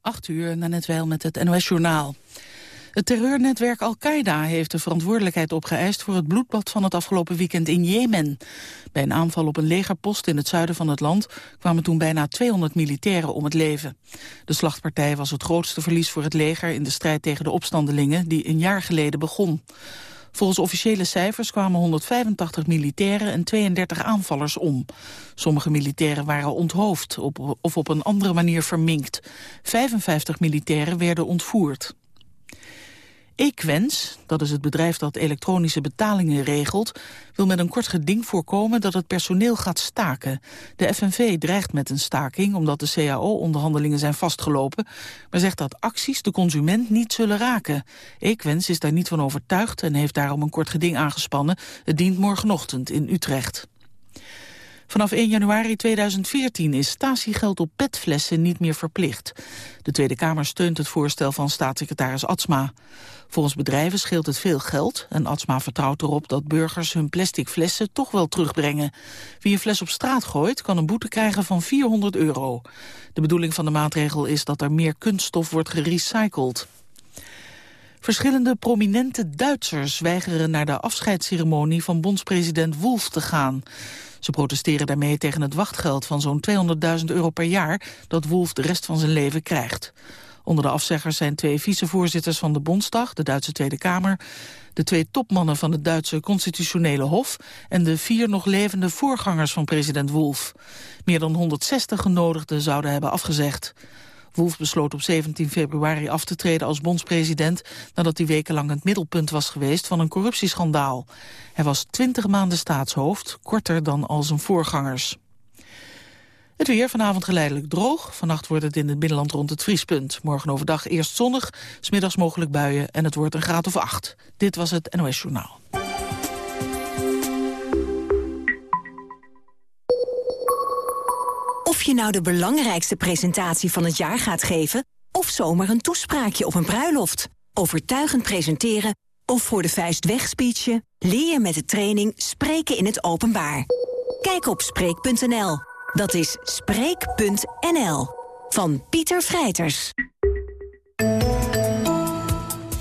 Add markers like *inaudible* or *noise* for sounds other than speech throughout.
8 uur, net wel met het NOS-journaal. Het terreurnetwerk Al-Qaeda heeft de verantwoordelijkheid opgeëist voor het bloedbad van het afgelopen weekend in Jemen. Bij een aanval op een legerpost in het zuiden van het land kwamen toen bijna 200 militairen om het leven. De slachtpartij was het grootste verlies voor het leger in de strijd tegen de opstandelingen die een jaar geleden begon. Volgens officiële cijfers kwamen 185 militairen en 32 aanvallers om. Sommige militairen waren onthoofd op, of op een andere manier verminkt. 55 militairen werden ontvoerd. Equens, dat is het bedrijf dat elektronische betalingen regelt, wil met een kort geding voorkomen dat het personeel gaat staken. De FNV dreigt met een staking omdat de CAO-onderhandelingen zijn vastgelopen, maar zegt dat acties de consument niet zullen raken. Equens is daar niet van overtuigd en heeft daarom een kort geding aangespannen. Het dient morgenochtend in Utrecht. Vanaf 1 januari 2014 is statiegeld op petflessen niet meer verplicht. De Tweede Kamer steunt het voorstel van staatssecretaris Atsma. Volgens bedrijven scheelt het veel geld en Atsma vertrouwt erop dat burgers hun plastic flessen toch wel terugbrengen. Wie een fles op straat gooit kan een boete krijgen van 400 euro. De bedoeling van de maatregel is dat er meer kunststof wordt gerecycled. Verschillende prominente Duitsers weigeren naar de afscheidsceremonie van bondspresident Wolf te gaan. Ze protesteren daarmee tegen het wachtgeld van zo'n 200.000 euro per jaar dat Wolf de rest van zijn leven krijgt. Onder de afzeggers zijn twee vicevoorzitters van de Bondsdag, de Duitse Tweede Kamer, de twee topmannen van het Duitse Constitutionele Hof en de vier nog levende voorgangers van president Wolf. Meer dan 160 genodigden zouden hebben afgezegd. Wolf besloot op 17 februari af te treden als bondspresident... nadat hij wekenlang het middelpunt was geweest van een corruptieschandaal. Hij was 20 maanden staatshoofd, korter dan al zijn voorgangers. Het weer vanavond geleidelijk droog. Vannacht wordt het in het binnenland rond het vriespunt. Morgen overdag eerst zonnig, smiddags mogelijk buien en het wordt een graad of acht. Dit was het NOS Journaal. Of je nou de belangrijkste presentatie van het jaar gaat geven... of zomaar een toespraakje op een bruiloft. Overtuigend presenteren of voor de vuist wegspeechen... leer je met de training Spreken in het Openbaar. Kijk op Spreek.nl. Dat is Spreek.nl. Van Pieter Vrijters.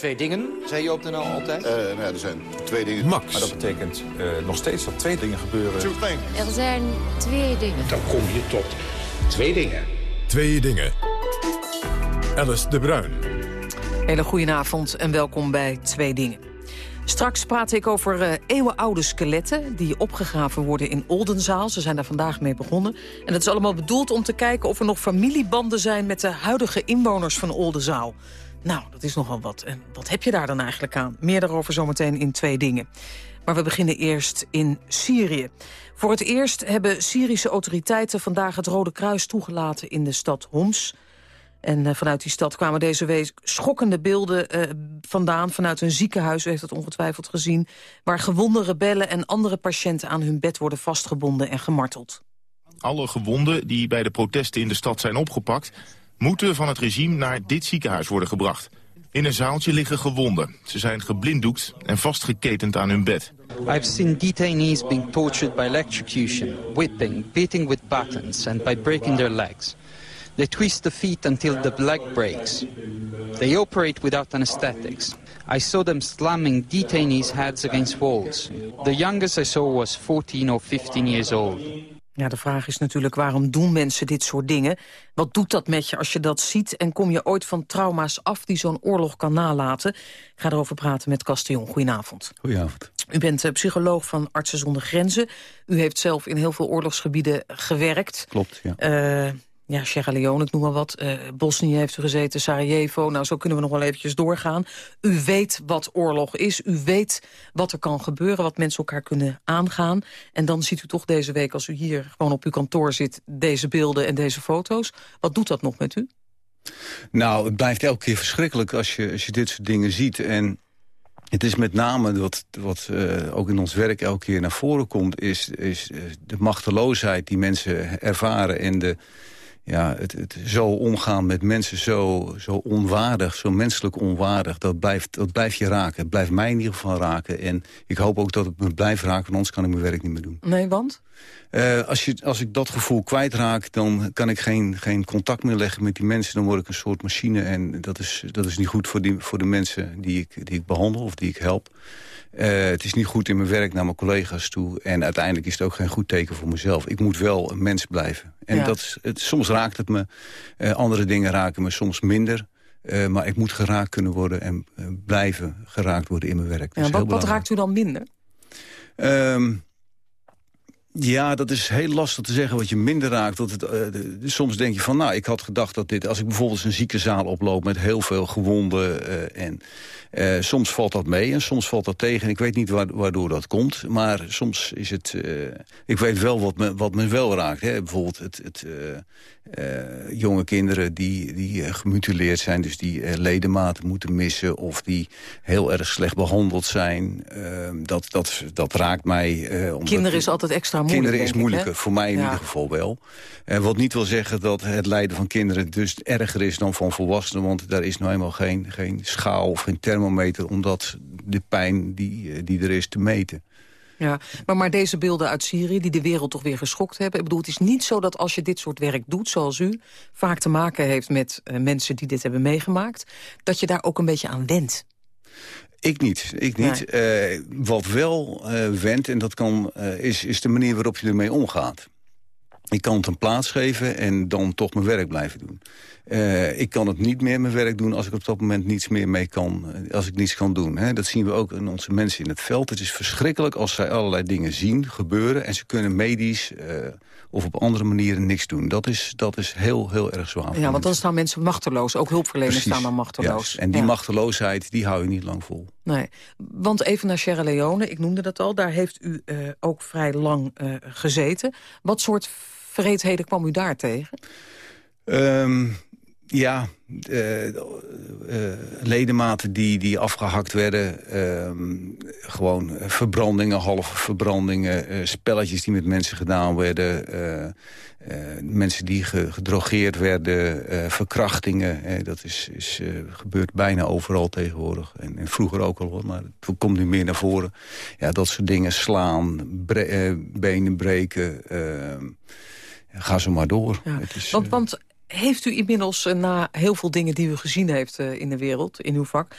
twee dingen, zei je op de NL altijd? Uh, nou ja, er zijn twee dingen. Max. Maar dat betekent uh, nog steeds dat twee dingen gebeuren. Er zijn twee dingen. Dan kom je tot twee dingen. Twee dingen. Alice de Bruin. Hele goedenavond en welkom bij Twee Dingen. Straks praat ik over uh, eeuwenoude skeletten die opgegraven worden in Oldenzaal. Ze zijn daar vandaag mee begonnen. En dat is allemaal bedoeld om te kijken of er nog familiebanden zijn... met de huidige inwoners van Oldenzaal. Nou, dat is nogal wat. En wat heb je daar dan eigenlijk aan? Meer daarover zometeen in twee dingen. Maar we beginnen eerst in Syrië. Voor het eerst hebben Syrische autoriteiten vandaag het Rode Kruis toegelaten in de stad Homs. En uh, vanuit die stad kwamen deze week schokkende beelden uh, vandaan... vanuit een ziekenhuis, u heeft het ongetwijfeld gezien... waar gewonde rebellen en andere patiënten aan hun bed worden vastgebonden en gemarteld. Alle gewonden die bij de protesten in de stad zijn opgepakt moeten van het regime naar dit ziekenhuis worden gebracht. In een zaaltje liggen gewonden. Ze zijn geblinddoekt en vastgeketend aan hun bed. I've seen detainees being tortured by electrocution, whipping, beating with batons and by breaking their legs. They twist the feet until the leg breaks. They operate without anesthetics. I saw them slamming detainees' heads against walls. The youngest I saw was 14 or 15 years old. Ja, de vraag is natuurlijk waarom doen mensen dit soort dingen? Wat doet dat met je als je dat ziet? En kom je ooit van trauma's af die zo'n oorlog kan nalaten? Ik ga erover praten met Castellon. Goedenavond. Goedenavond. U bent uh, psycholoog van Artsen zonder Grenzen. U heeft zelf in heel veel oorlogsgebieden gewerkt. Klopt, ja. Uh, ja, Sierra Leone, ik noem maar wat. Uh, Bosnië heeft u gezeten, Sarajevo. Nou, zo kunnen we nog wel eventjes doorgaan. U weet wat oorlog is. U weet wat er kan gebeuren, wat mensen elkaar kunnen aangaan. En dan ziet u toch deze week, als u hier gewoon op uw kantoor zit... deze beelden en deze foto's. Wat doet dat nog met u? Nou, het blijft elke keer verschrikkelijk als je, als je dit soort dingen ziet. En het is met name wat, wat uh, ook in ons werk elke keer naar voren komt... is, is de machteloosheid die mensen ervaren en de ja, het, het zo omgaan met mensen zo, zo onwaardig, zo menselijk onwaardig... Dat blijft, dat blijft je raken. Het blijft mij in ieder geval raken. En ik hoop ook dat het me blijft raken, anders kan ik mijn werk niet meer doen. Nee, want? Uh, als, je, als ik dat gevoel kwijtraak, dan kan ik geen, geen contact meer leggen met die mensen. Dan word ik een soort machine en dat is, dat is niet goed voor, die, voor de mensen die ik, die ik behandel of die ik help. Uh, het is niet goed in mijn werk naar mijn collega's toe. En uiteindelijk is het ook geen goed teken voor mezelf. Ik moet wel een mens blijven. En ja. dat, het, soms raakt het me. Uh, andere dingen raken me soms minder. Uh, maar ik moet geraakt kunnen worden en blijven geraakt worden in mijn werk. Ja, wat, wat, raakt u dan minder? Um, ja, dat is heel lastig te zeggen wat je minder raakt. Dat het, de, soms denk je van, nou, ik had gedacht dat dit... als ik bijvoorbeeld een ziekenzaal oploop met heel veel gewonden... Uh, en uh, soms valt dat mee en soms valt dat tegen. Ik weet niet waardoor dat komt. Maar soms is het... ik weet wel wat me, wat me wel raakt. Hè. Bijvoorbeeld het, het jonge kinderen die, die gemutileerd zijn... dus die ledematen moeten missen... of die heel erg slecht behandeld zijn. Ehm, dat, dat, dat raakt mij. kinderen is altijd extra moeilijk, Kinderen is moeilijker, ik, voor mij in ja. ieder geval wel. En wat niet wil zeggen dat het lijden van kinderen dus erger is dan van volwassenen. Want daar is nou eenmaal geen, geen schaal of geen thermometer... om dat, de pijn die, die er is te meten. Ja, maar, maar deze beelden uit Syrië, die de wereld toch weer geschokt hebben... ik bedoel, het is niet zo dat als je dit soort werk doet, zoals u... vaak te maken heeft met uh, mensen die dit hebben meegemaakt... dat je daar ook een beetje aan wendt. Ik niet. Ik niet. Nee. Uh, wat wel uh, wendt, en dat kan, is, is de manier waarop je ermee omgaat. Ik kan het een plaats geven en dan toch mijn werk blijven doen. Uh, ik kan het niet meer mijn werk doen als ik op dat moment niets meer mee kan, als ik niets kan doen. Hè. Dat zien we ook in onze mensen in het veld. Het is verschrikkelijk als zij allerlei dingen zien, gebeuren... en ze kunnen medisch uh, of op andere manieren niks doen. Dat is, dat is heel, heel erg zwaar. Ja, want dan staan mensen machteloos. Ook hulpverleners Precies. staan dan machteloos. Ja. En die ja. machteloosheid, die hou je niet lang vol. Nee, want even naar Sierra Leone, ik noemde dat al. Daar heeft u uh, ook vrij lang gezeten. Wat soort vreedheden kwam u daar tegen? Um, ja, uh, uh, ledematen die, die afgehakt werden. Uh, gewoon verbrandingen, halve verbrandingen. spelletjes die met mensen gedaan werden. mensen die ge, gedrogeerd werden. verkrachtingen. dat is, is gebeurt bijna overal tegenwoordig. En, en, vroeger ook al, maar het komt nu meer naar voren. Ja, dat soort dingen slaan, bre benen breken... ga zo maar door. Ja, is, want, want heeft u inmiddels, na heel veel dingen die u gezien heeft in de wereld, in uw vak...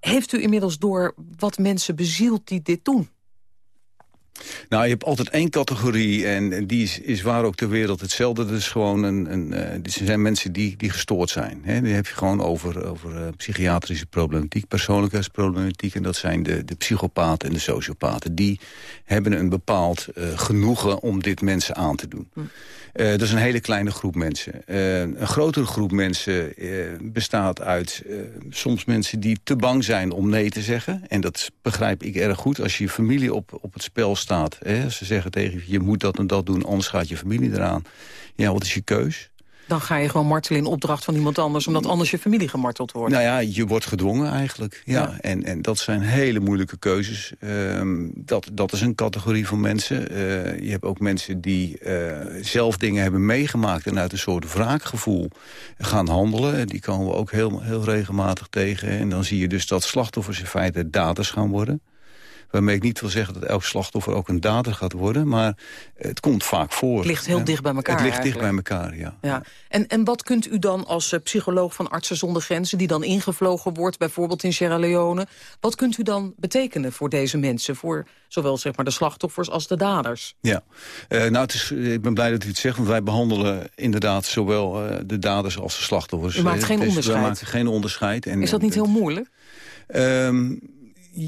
heeft u inmiddels door wat mensen bezielt die dit doen? Nou, je hebt altijd één categorie en die is, is waar ook ter wereld hetzelfde. Dat is gewoon een, een uh, er zijn mensen die, die gestoord zijn. Hè. Die heb je gewoon over, over psychiatrische problematiek, persoonlijkheidsproblematiek. En dat zijn de, de psychopaten en de sociopaten. Die hebben een bepaald uh, genoegen om dit mensen aan te doen. Hm. Uh, dat is een hele kleine groep mensen. Uh, een grotere groep mensen uh, bestaat uit soms mensen die te bang zijn om nee te zeggen. En dat begrijp ik erg goed. Als je familie op, op het spel staat. Hè, ze zeggen tegen je, je moet dat en dat doen, anders gaat je familie eraan. Ja, wat is je keus? Dan ga je gewoon martelen in opdracht van iemand anders... omdat anders je familie gemarteld wordt. Nou ja, je wordt gedwongen eigenlijk. Ja. ja. En, en dat zijn hele moeilijke keuzes. Um, dat, dat is een categorie van mensen. Uh, je hebt ook mensen die uh, zelf dingen hebben meegemaakt... en uit een soort wraakgevoel gaan handelen. Die komen we ook heel, heel regelmatig tegen. En dan zie je dus dat slachtoffers in feite daders gaan worden. Waarmee ik niet wil zeggen dat elk slachtoffer ook een dader gaat worden. Maar het komt vaak voor. Het ligt heel dicht bij elkaar Het ligt eigenlijk. dicht bij elkaar, ja. ja. En, en wat kunt u dan als uh, psycholoog van Artsen zonder Grenzen... die dan ingevlogen wordt, bijvoorbeeld in Sierra Leone... wat kunt u dan betekenen voor deze mensen? Voor zowel zeg maar, de slachtoffers als de daders? Ja, uh, nou, het is, ik ben blij dat u het zegt... want wij behandelen inderdaad zowel uh, de daders als de slachtoffers. U maakt geen onderscheid? We maken geen onderscheid. En, is dat niet heel moeilijk? Um,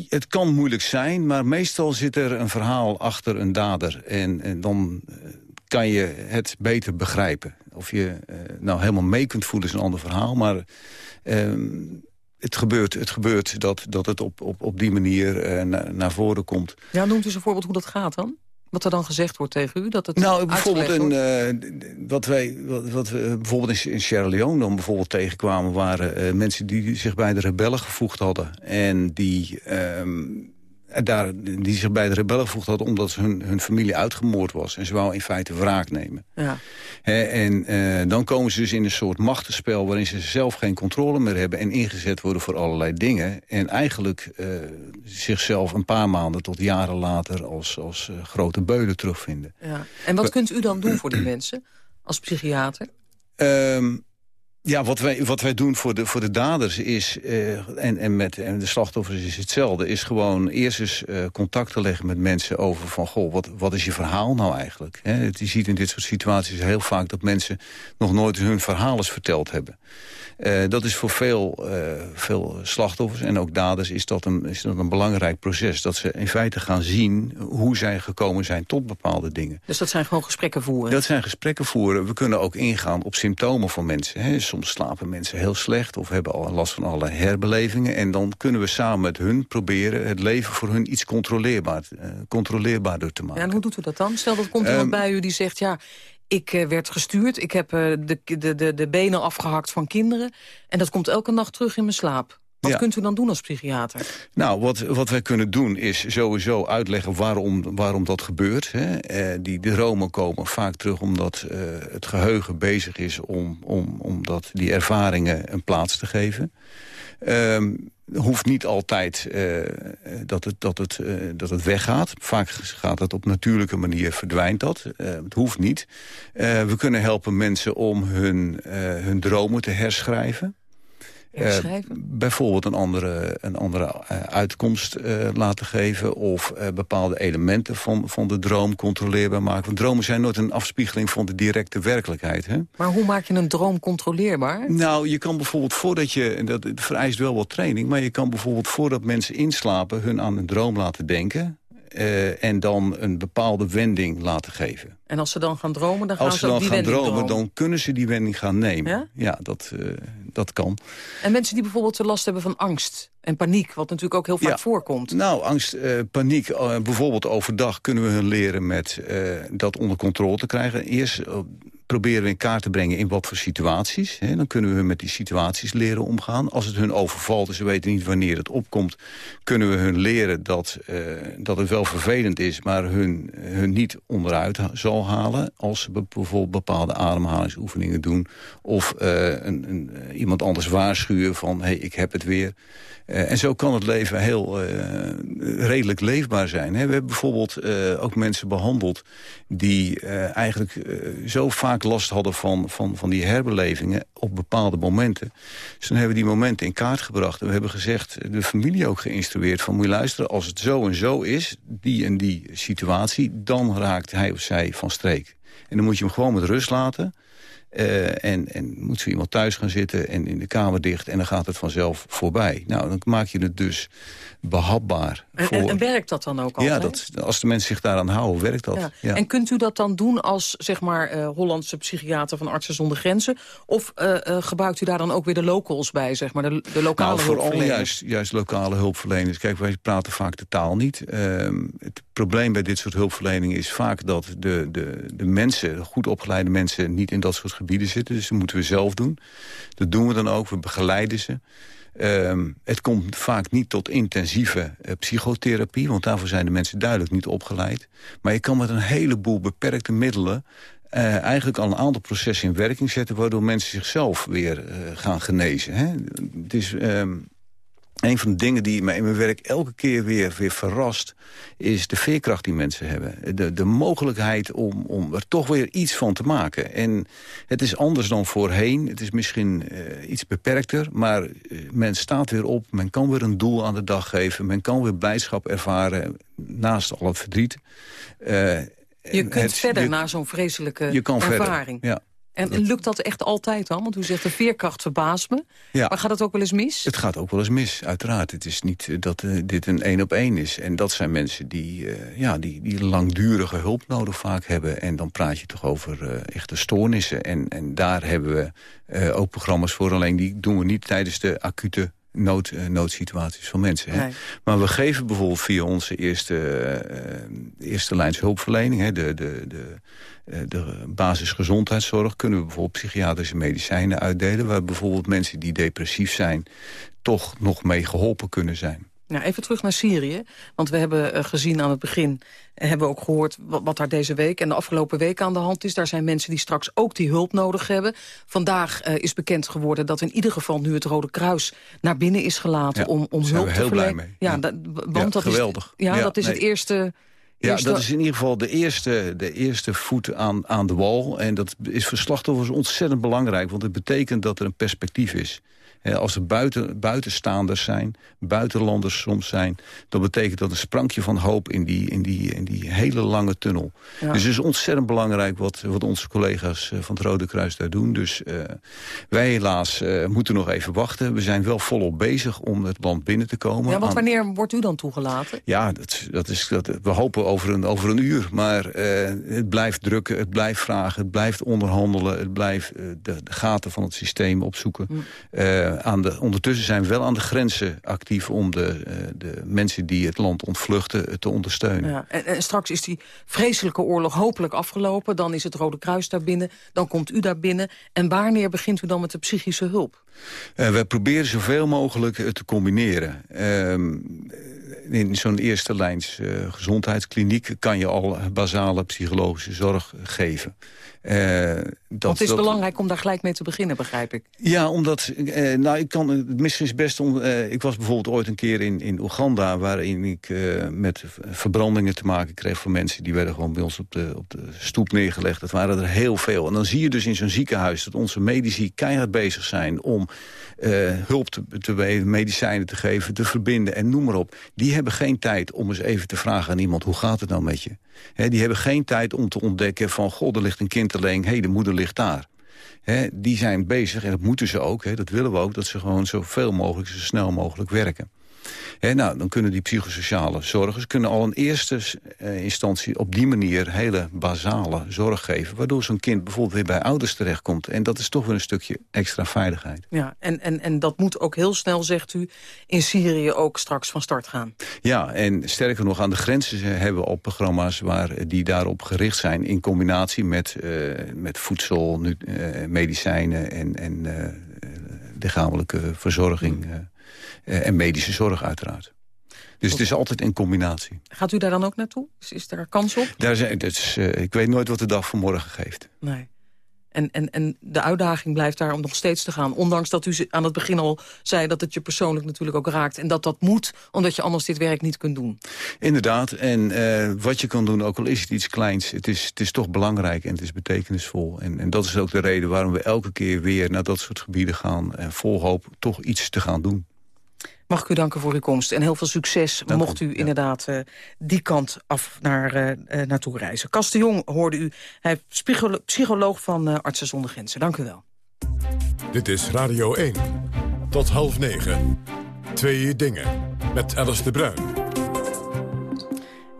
het kan moeilijk zijn, maar meestal zit er een verhaal achter een dader. En, en dan kan je het beter begrijpen. Of je uh, nou helemaal mee kunt voelen is een ander verhaal. Maar uh, het gebeurt, het gebeurt dat, dat het op, op, op die manier na, naar voren komt. Ja, noemt u eens een voorbeeld hoe dat gaat dan? Wat er dan gezegd wordt tegen u? Dat het nou, bijvoorbeeld een, uh, wat wij, wat, wat we bijvoorbeeld in Sierra Leone dan bijvoorbeeld tegenkwamen... waren uh, mensen die zich bij de rebellen gevoegd hadden. En die... Um, daar, die zich bij de rebellen gevoegd had omdat hun, hun familie uitgemoord was. En ze wou in feite wraak nemen. Ja. en uh, dan komen ze dus in een soort machtenspel... waarin ze zelf geen controle meer hebben... en ingezet worden voor allerlei dingen. En eigenlijk uh, zichzelf een paar maanden tot jaren later... als, als uh, grote beulen terugvinden. Ja. En wat kunt u dan doen voor die mensen als psychiater? Um, ja, wat wij, wat wij doen voor de, voor de daders is, uh, en, en met en de slachtoffers is hetzelfde... is gewoon eerst eens uh, contact te leggen met mensen over van... goh, wat, wat is je verhaal nou eigenlijk? Je ziet in dit soort situaties heel vaak dat mensen... nog nooit hun verhaal eens verteld hebben. Uh, dat is voor veel, veel slachtoffers en ook daders is dat, een, is dat een belangrijk proces. Dat ze in feite gaan zien hoe zij gekomen zijn tot bepaalde dingen. Dus dat zijn gewoon gesprekken voeren? Dat zijn gesprekken voeren. We kunnen ook ingaan op symptomen van mensen. He, soms slapen mensen heel slecht of hebben al last van alle herbelevingen. En dan kunnen we samen met hun proberen het leven voor hun iets controleerbaar, uh, controleerbaarder te maken. Ja, en hoe doet u dat dan? Stel dat komt iemand um, bij u die zegt... ja, ik uh, werd gestuurd, ik heb uh, de, de, de, de benen afgehakt van kinderen... en dat komt elke nacht terug in mijn slaap. Wat ja. kunt u dan doen als psychiater? Nou, wat, wat wij kunnen doen is sowieso uitleggen waarom, waarom dat gebeurt. Hè. Eh, die dromen komen vaak terug omdat eh, het geheugen bezig is... om, om, om dat, die ervaringen een plaats te geven. Um, hoeft niet altijd uh, dat, het, dat, het, uh, dat het weggaat. Vaak gaat het op natuurlijke manier, verdwijnt dat. Uh, het hoeft niet. we kunnen helpen mensen om hun, hun dromen te herschrijven. Uh, bijvoorbeeld een andere, een andere uh, uitkomst uh, laten geven... of bepaalde elementen van, van de droom controleerbaar maken. Want dromen zijn nooit een afspiegeling van de directe werkelijkheid. Hè? Maar hoe maak je een droom controleerbaar? Nou, je kan bijvoorbeeld voordat je... en dat vereist wel wat training... maar je kan bijvoorbeeld voordat mensen inslapen... hun aan een droom laten denken... en dan een bepaalde wending laten geven. En als ze dan gaan dromen, dan gaan als ze, dan die gaan dromen, dan kunnen ze die wending gaan nemen. Ja, ja dat, uh, dat kan. En mensen die bijvoorbeeld last hebben van angst en paniek... wat natuurlijk ook heel vaak ja. voorkomt. Nou, angst, uh, paniek, bijvoorbeeld overdag kunnen we hun leren... met dat onder controle te krijgen. Eerst proberen we in kaart te brengen in wat voor situaties. Hè. Dan kunnen we hun met die situaties leren omgaan. Als het hun overvalt en ze weten niet wanneer het opkomt... kunnen we hun leren dat, uh, dat het wel vervelend is... maar hun, hun niet onderuit zal halen... als ze bijvoorbeeld bepaalde ademhalingsoefeningen doen... of uh, een, een, iemand anders waarschuwen van... hé, hey, ik heb het weer... En zo kan het leven heel redelijk leefbaar zijn. Hè. We hebben bijvoorbeeld ook mensen behandeld... die eigenlijk zo vaak last hadden van, van, van die herbelevingen op bepaalde momenten. Dus dan hebben we die momenten in kaart gebracht. En we hebben gezegd, de familie ook geïnstrueerd... van moet je luisteren, als het zo en zo is, die en die situatie... dan raakt hij of zij van streek. En dan moet je hem gewoon met rust laten... Uh, en, en moet zo iemand thuis gaan zitten en in de kamer dicht... en dan gaat het vanzelf voorbij. Nou, dan maak je het dus behapbaar. En, voor... en, en werkt dat dan ook al? Ja, dat, als de mensen zich daaraan houden, werkt dat. Ja. Ja. En kunt u dat dan doen als zeg maar, uh, Hollandse psychiater van Artsen zonder Grenzen? Of uh, gebruikt u daar dan ook weer de locals bij, zeg maar, de, de lokale nou, vooral juist, juist lokale hulpverleners. Kijk, wij praten vaak de taal niet. Uh, het probleem bij dit soort hulpverlening is vaak dat de, de, de mensen, goed opgeleide mensen... niet in dat soort gebieden zitten, dus dat moeten we zelf doen. Dat doen we dan ook, we begeleiden ze. Um, het komt vaak niet tot intensieve uh, psychotherapie... want daarvoor zijn de mensen duidelijk niet opgeleid. Maar je kan met een heleboel beperkte middelen... Uh, eigenlijk al een aantal processen in werking zetten... waardoor mensen zichzelf weer uh, gaan genezen. Hè? Het is... Um, een van de dingen die mij in mijn werk elke keer weer, weer verrast... is de veerkracht die mensen hebben. De, de mogelijkheid om, om er toch weer iets van te maken. En het is anders dan voorheen. Het is misschien uh, iets beperkter. Maar uh, men staat weer op. Men kan weer een doel aan de dag geven. Men kan weer blijdschap ervaren naast al het verdriet. Uh, je kunt het, verder je, na zo'n vreselijke je kan ervaring. Verder, ja. En lukt dat echt altijd dan? Want u zegt de veerkracht verbaast me. Ja. Maar gaat het ook wel eens mis? Het gaat ook wel eens mis, uiteraard. Het is niet dat uh, dit een één op één is. En dat zijn mensen die, uh, ja, die, die langdurige hulp nodig vaak hebben. En dan praat je toch over uh, echte stoornissen. En, en daar hebben we ook programma's voor. Alleen die doen we niet tijdens de acute nood, noodsituaties van mensen. Hè? Maar we geven bijvoorbeeld via onze eerste, eerste lijns hulpverlening... Hè, de, de, de, de basisgezondheidszorg... kunnen we bijvoorbeeld psychiatrische medicijnen uitdelen... waar bijvoorbeeld mensen die depressief zijn... toch nog mee geholpen kunnen zijn. Nou, even terug naar Syrië. Want we hebben uh, gezien aan het begin, uh, hebben we ook gehoord wat, wat, daar deze week en de afgelopen weken aan de hand is. Daar zijn mensen die straks ook die hulp nodig hebben. Vandaag uh, is bekend geworden dat in ieder geval nu het Rode Kruis naar binnen is gelaten ja, om, om hulp te verlenen. Blij mee. Ja, want ja, dat geweldig. is, ja, dat is nee. het eerste... Ja, dat is in ieder geval de eerste, de eerste voet aan, aan de wal. En dat is voor slachtoffers ontzettend belangrijk. Want het betekent dat er een perspectief is. Als er buiten, buitenstaanders zijn, buitenlanders soms zijn... dan betekent dat een sprankje van hoop in die, in die, in die hele lange tunnel. Ja. Dus het is ontzettend belangrijk wat, wat onze collega's van het Rode Kruis daar doen. Dus uh, wij helaas uh, moeten nog even wachten. We zijn wel volop bezig om het land binnen te komen. Ja, want wanneer wordt u dan toegelaten? Ja, dat, dat is, dat, we hopen over een, over een uur. Maar uh, het blijft drukken, het blijft vragen, het blijft onderhandelen... het blijft de, de, gaten van het systeem opzoeken... Mm aan de, ondertussen zijn we wel aan de grenzen actief... om de, uh, de mensen die het land ontvluchten te ondersteunen. Ja, en, en, straks is die vreselijke oorlog hopelijk afgelopen. Dan is het Rode Kruis daar binnen. Dan komt u daar binnen. En wanneer begint u dan met de psychische hulp? Uh, we proberen zoveel mogelijk te combineren. Uh, in zo'n eerste lijns uh, gezondheidskliniek... kan je al basale psychologische zorg geven. Uh, dat, Want het is dat, belangrijk om daar gelijk mee te beginnen, begrijp ik. Ja, omdat... Uh, nou, ik kan het misschien is best... Om, ik was bijvoorbeeld ooit een keer in, in Oeganda... waarin ik met verbrandingen te maken kreeg van mensen... die werden gewoon bij ons op de, op de stoep neergelegd. Dat waren er heel veel. En dan zie je dus in zo'n ziekenhuis... dat onze medici keihard bezig zijn om hulp te, te medicijnen te geven... te verbinden en noem maar op. Die hebben geen tijd om eens even te vragen aan iemand... hoe gaat het nou met je? Die hebben geen tijd om te ontdekken van... god, er ligt een kind alleen, hé, hey, de moeder ligt daar. Die zijn bezig, en dat moeten ze ook, dat willen we ook... dat ze gewoon zoveel mogelijk, zo snel mogelijk werken. He, nou, dan kunnen die psychosociale zorgers kunnen al in eerste uh, instantie op die manier hele basale zorg geven. Waardoor zo'n kind bijvoorbeeld weer bij ouders terechtkomt. En dat is toch weer een stukje extra veiligheid. Ja, en, en, en dat moet ook heel snel, zegt u, in Syrië ook straks van start gaan. Ja, en sterker nog, aan de grenzen hebben we al programma's waar die daarop gericht zijn. In combinatie met, uh, met voedsel, nu, uh, medicijnen en, en lichamelijke verzorging. Mm. Uh, en medische zorg uiteraard. Dus het is altijd in combinatie. Gaat u daar dan ook naartoe? Is, is daar kans op? Daar zijn, uh, ik weet nooit wat de dag van morgen geeft. Nee. En, en, en de uitdaging blijft daar om nog steeds te gaan. Ondanks dat u aan het begin al zei dat het je persoonlijk natuurlijk ook raakt. En dat dat moet, omdat je anders dit werk niet kunt doen. Inderdaad. En uh, wat je kan doen, ook al is het iets kleins... het is, het is toch belangrijk en het is betekenisvol. En, en dat is ook de reden waarom we elke keer weer naar dat soort gebieden gaan... en vol hoop toch iets te gaan doen. Mag ik u danken voor uw komst en heel veel succes Dank mocht u ja. inderdaad uh, die kant af naar, uh, naartoe reizen. Kas de Jong hoorde u, hij is psycholo psycholoog van uh, Artsen zonder Grenzen. Dank u wel. Dit is Radio 1. Tot half negen. Twee dingen. Met Alice de Bruin.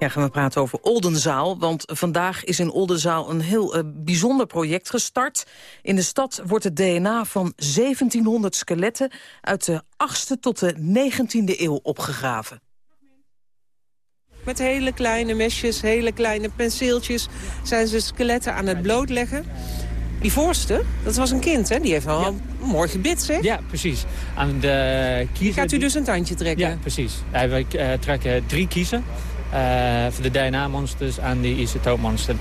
Ja, gaan we praten over Oldenzaal. Want vandaag is in Oldenzaal een heel uh, bijzonder project gestart. In de stad wordt het DNA van 1700 skeletten... uit de 8e tot de 19e eeuw opgegraven. Met hele kleine mesjes, hele kleine penseeltjes... zijn ze skeletten aan het blootleggen. Die voorste, dat was een kind, hè? Die heeft wel ja. een mooi gebit, zeg. Ja, precies. Aan de kiezen... Gaat u dus een tandje trekken? Ja, precies. Wij uh, trekken drie kiezen. Uh, voor de DNA-monsters en de isotoopmonster.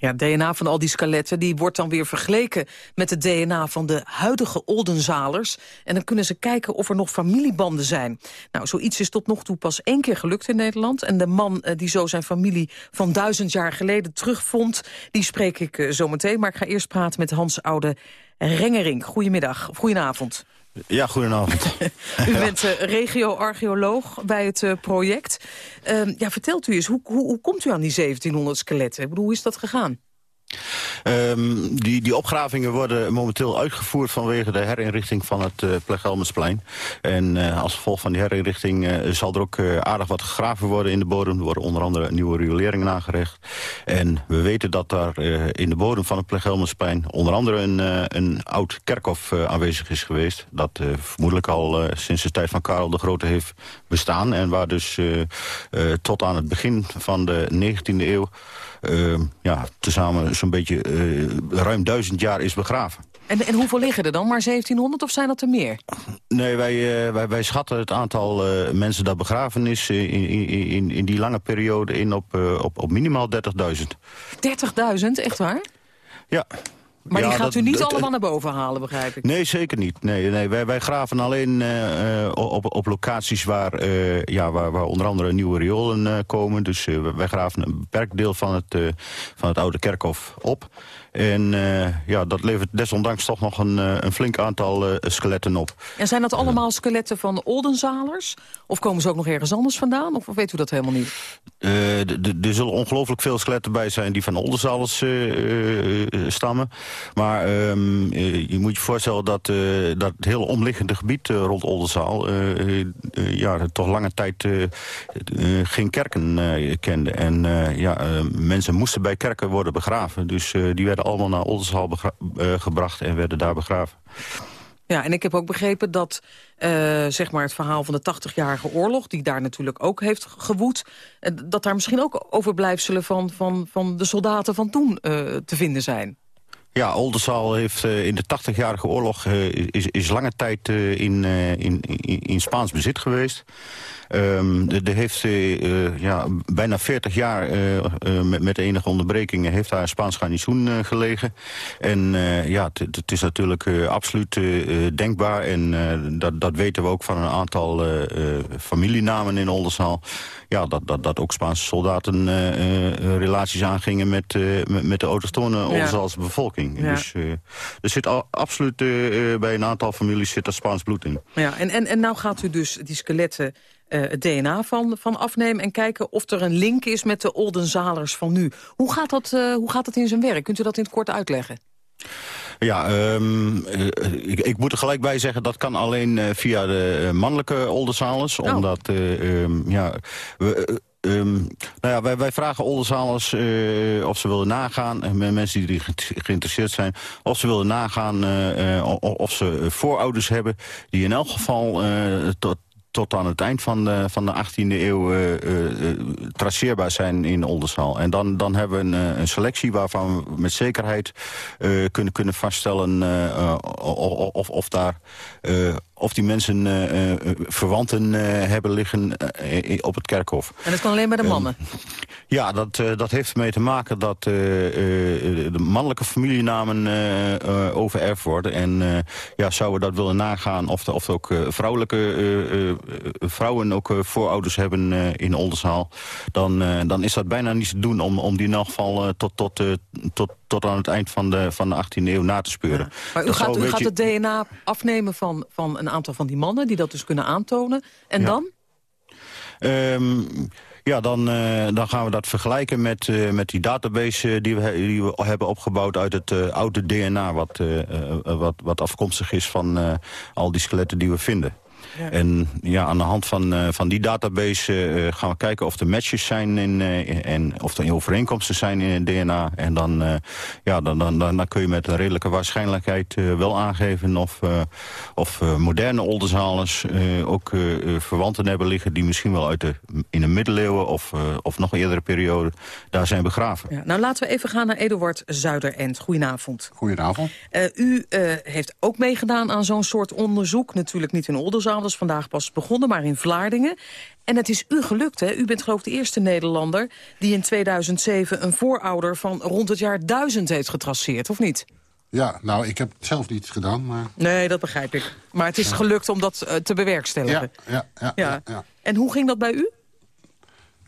Ja, het DNA van al die skeletten die wordt dan weer vergeleken met het DNA van de huidige Oldenzalers. En dan kunnen ze kijken of er nog familiebanden zijn. Nou, zoiets is tot nog toe pas één keer gelukt in Nederland. En de man uh, die zo zijn familie van duizend jaar geleden terugvond, die spreek ik uh, zo meteen. Maar ik ga eerst praten met Hans Oude Rengering. Goedemiddag, of goedenavond. Ja, goedenavond. *laughs* u bent uh, regio-archeoloog bij het uh, project. Uh, ja, vertelt u eens, hoe, hoe, hoe, komt u aan die 1700 skeletten? Ik bedoel, hoe is dat gegaan? Um, die, die opgravingen worden momenteel uitgevoerd vanwege de herinrichting van het uh. En uh, als gevolg van die herinrichting uh, zal er ook aardig wat gegraven worden in de bodem. Er worden onder andere nieuwe rioleringen aangerecht. En we weten dat daar in de bodem van het Plegelmensplein onder andere een, een oud kerkhof aanwezig is geweest. Dat vermoedelijk al sinds de tijd van Karel de Grote heeft bestaan. En waar dus tot aan het begin van de 19e eeuw ja, tezamen zo'n beetje uh, ruim duizend jaar is begraven. En, en hoeveel liggen er dan? Maar 1700 of zijn dat er meer? Nee, wij, uh, wij, wij schatten het aantal uh, mensen dat begraven is in, in, in die lange periode in op, uh, op, op minimaal 30.000. 30.000, echt waar? Ja. Maar ja, die gaat dat, u niet dat, allemaal naar boven halen, begrijp ik? Nee, zeker niet. Nee, nee, wij, wij graven alleen uh, op, op locaties waar, uh, ja, waar, waar onder andere nieuwe riolen uh, komen. Dus wij graven een beperkt deel van het, van het oude kerkhof op. En uh, ja, dat levert desondanks toch nog een, uh, een flink aantal uh, skeletten op. En zijn dat allemaal skeletten van Oldenzalers? Of komen ze ook nog ergens anders vandaan? Of weet u dat helemaal niet? er zullen ongelooflijk veel skeletten bij zijn die van Oldenzalers stammen. Maar ehm, je moet je voorstellen dat, dat het hele omliggende gebied rond Oldenzaal... ja, toch lange tijd geen kerken kende. En ja, mensen moesten bij kerken worden begraven. Dus die werden allemaal naar Oldenzaal uh, gebracht en werden daar begraven. Ja, en ik heb ook begrepen dat uh, zeg maar het verhaal van de 80-jarige oorlog... die daar natuurlijk ook heeft gewoed... Uh, dat daar misschien ook overblijfselen van, van, van de soldaten van toen te vinden zijn. Ja, Oldenzaal heeft uh, in de 80-jarige oorlog uh, is, is lange tijd uh, in, in, in, Spaans bezit geweest. Um, de, de heeft ja, bijna 40 jaar met, met enige onderbrekingen heeft daar een Spaans garnizoen gelegen. En ja, het is natuurlijk absoluut denkbaar en dat, dat weten we ook van een aantal familienamen in Oldenzaal ja, dat, dat, dat ook Spaanse soldaten relaties aangingen met, met, met de autochtone ja. bevolking. Ja. Dus er zit al, absoluut bij een aantal families zit er Spaans bloed in. Ja, en, en, en nou gaat u dus die skeletten het DNA van, van afnemen... en kijken of er een link is met de Oldenzalers van nu. Hoe gaat, dat, hoe gaat dat in zijn werk? Kunt u dat in het kort uitleggen? Ja, um, ik, ik, moet er gelijk bij zeggen... dat kan alleen via de mannelijke Oldenzalers. Oh. Omdat, um, ja... We, Um, nou ja, wij, wij vragen Oldenzalers uh, of ze willen nagaan, met mensen die geïnteresseerd zijn, of ze willen nagaan uh, uh, of ze voorouders hebben die in elk geval tot, tot aan het eind van de, van de 18e eeuw uh, uh, traceerbaar zijn in Oldenzaal. En dan, dan hebben we een, een selectie waarvan we met zekerheid uh, kunnen, kunnen vaststellen of, of daar of die mensen verwanten hebben liggen op het kerkhof. En dat kan alleen bij de mannen? Ja, dat, dat heeft ermee te maken dat de mannelijke familienamen overerfd worden. En ja, zouden we dat willen nagaan of, de, of ook vrouwelijke vrouwen ook voorouders hebben in Oldenzaal... Dan, dan is dat bijna niet te doen om, om die in elk geval tot, tot, tot, tot aan het eind van de, van de 18e eeuw na te speuren. Maar u, gaat, u gaat het DNA afnemen van, van een aantal van die mannen... die dat dus kunnen aantonen. En dan? Um, ja, dan, uh, dan gaan we dat vergelijken met, uh, met die database uh, die, we, die we hebben opgebouwd uit het oude DNA... Wat, wat, wat afkomstig is van al die skeletten die we vinden. En ja, aan de hand van, uh, van die database uh, gaan we kijken of er matches zijn in, uh, en of er overeenkomsten zijn in het DNA. En dan, ja, dan, dan, dan, dan, kun je met een redelijke waarschijnlijkheid wel aangeven of, of moderne Oldenzalers ook verwanten hebben liggen die misschien wel uit de, in de middeleeuwen of, of nog eerdere periode daar zijn begraven. Ja, nou laten we even gaan naar Eduard Zuiderend. Goedenavond. Goedenavond. u heeft ook meegedaan aan zo'n soort onderzoek, natuurlijk niet in Oldenzaal is vandaag pas begonnen, maar in Vlaardingen. En het is u gelukt, hè? U bent geloof ik de eerste Nederlander... die in 2007 een voorouder van rond het jaar 1000 heeft getraceerd, of niet? Ja, nou, ik heb het zelf niet gedaan, maar... Nee, dat begrijp ik. Maar het is gelukt om dat uh, te bewerkstelligen. Ja, ja, ja, ja, En hoe ging dat bij u?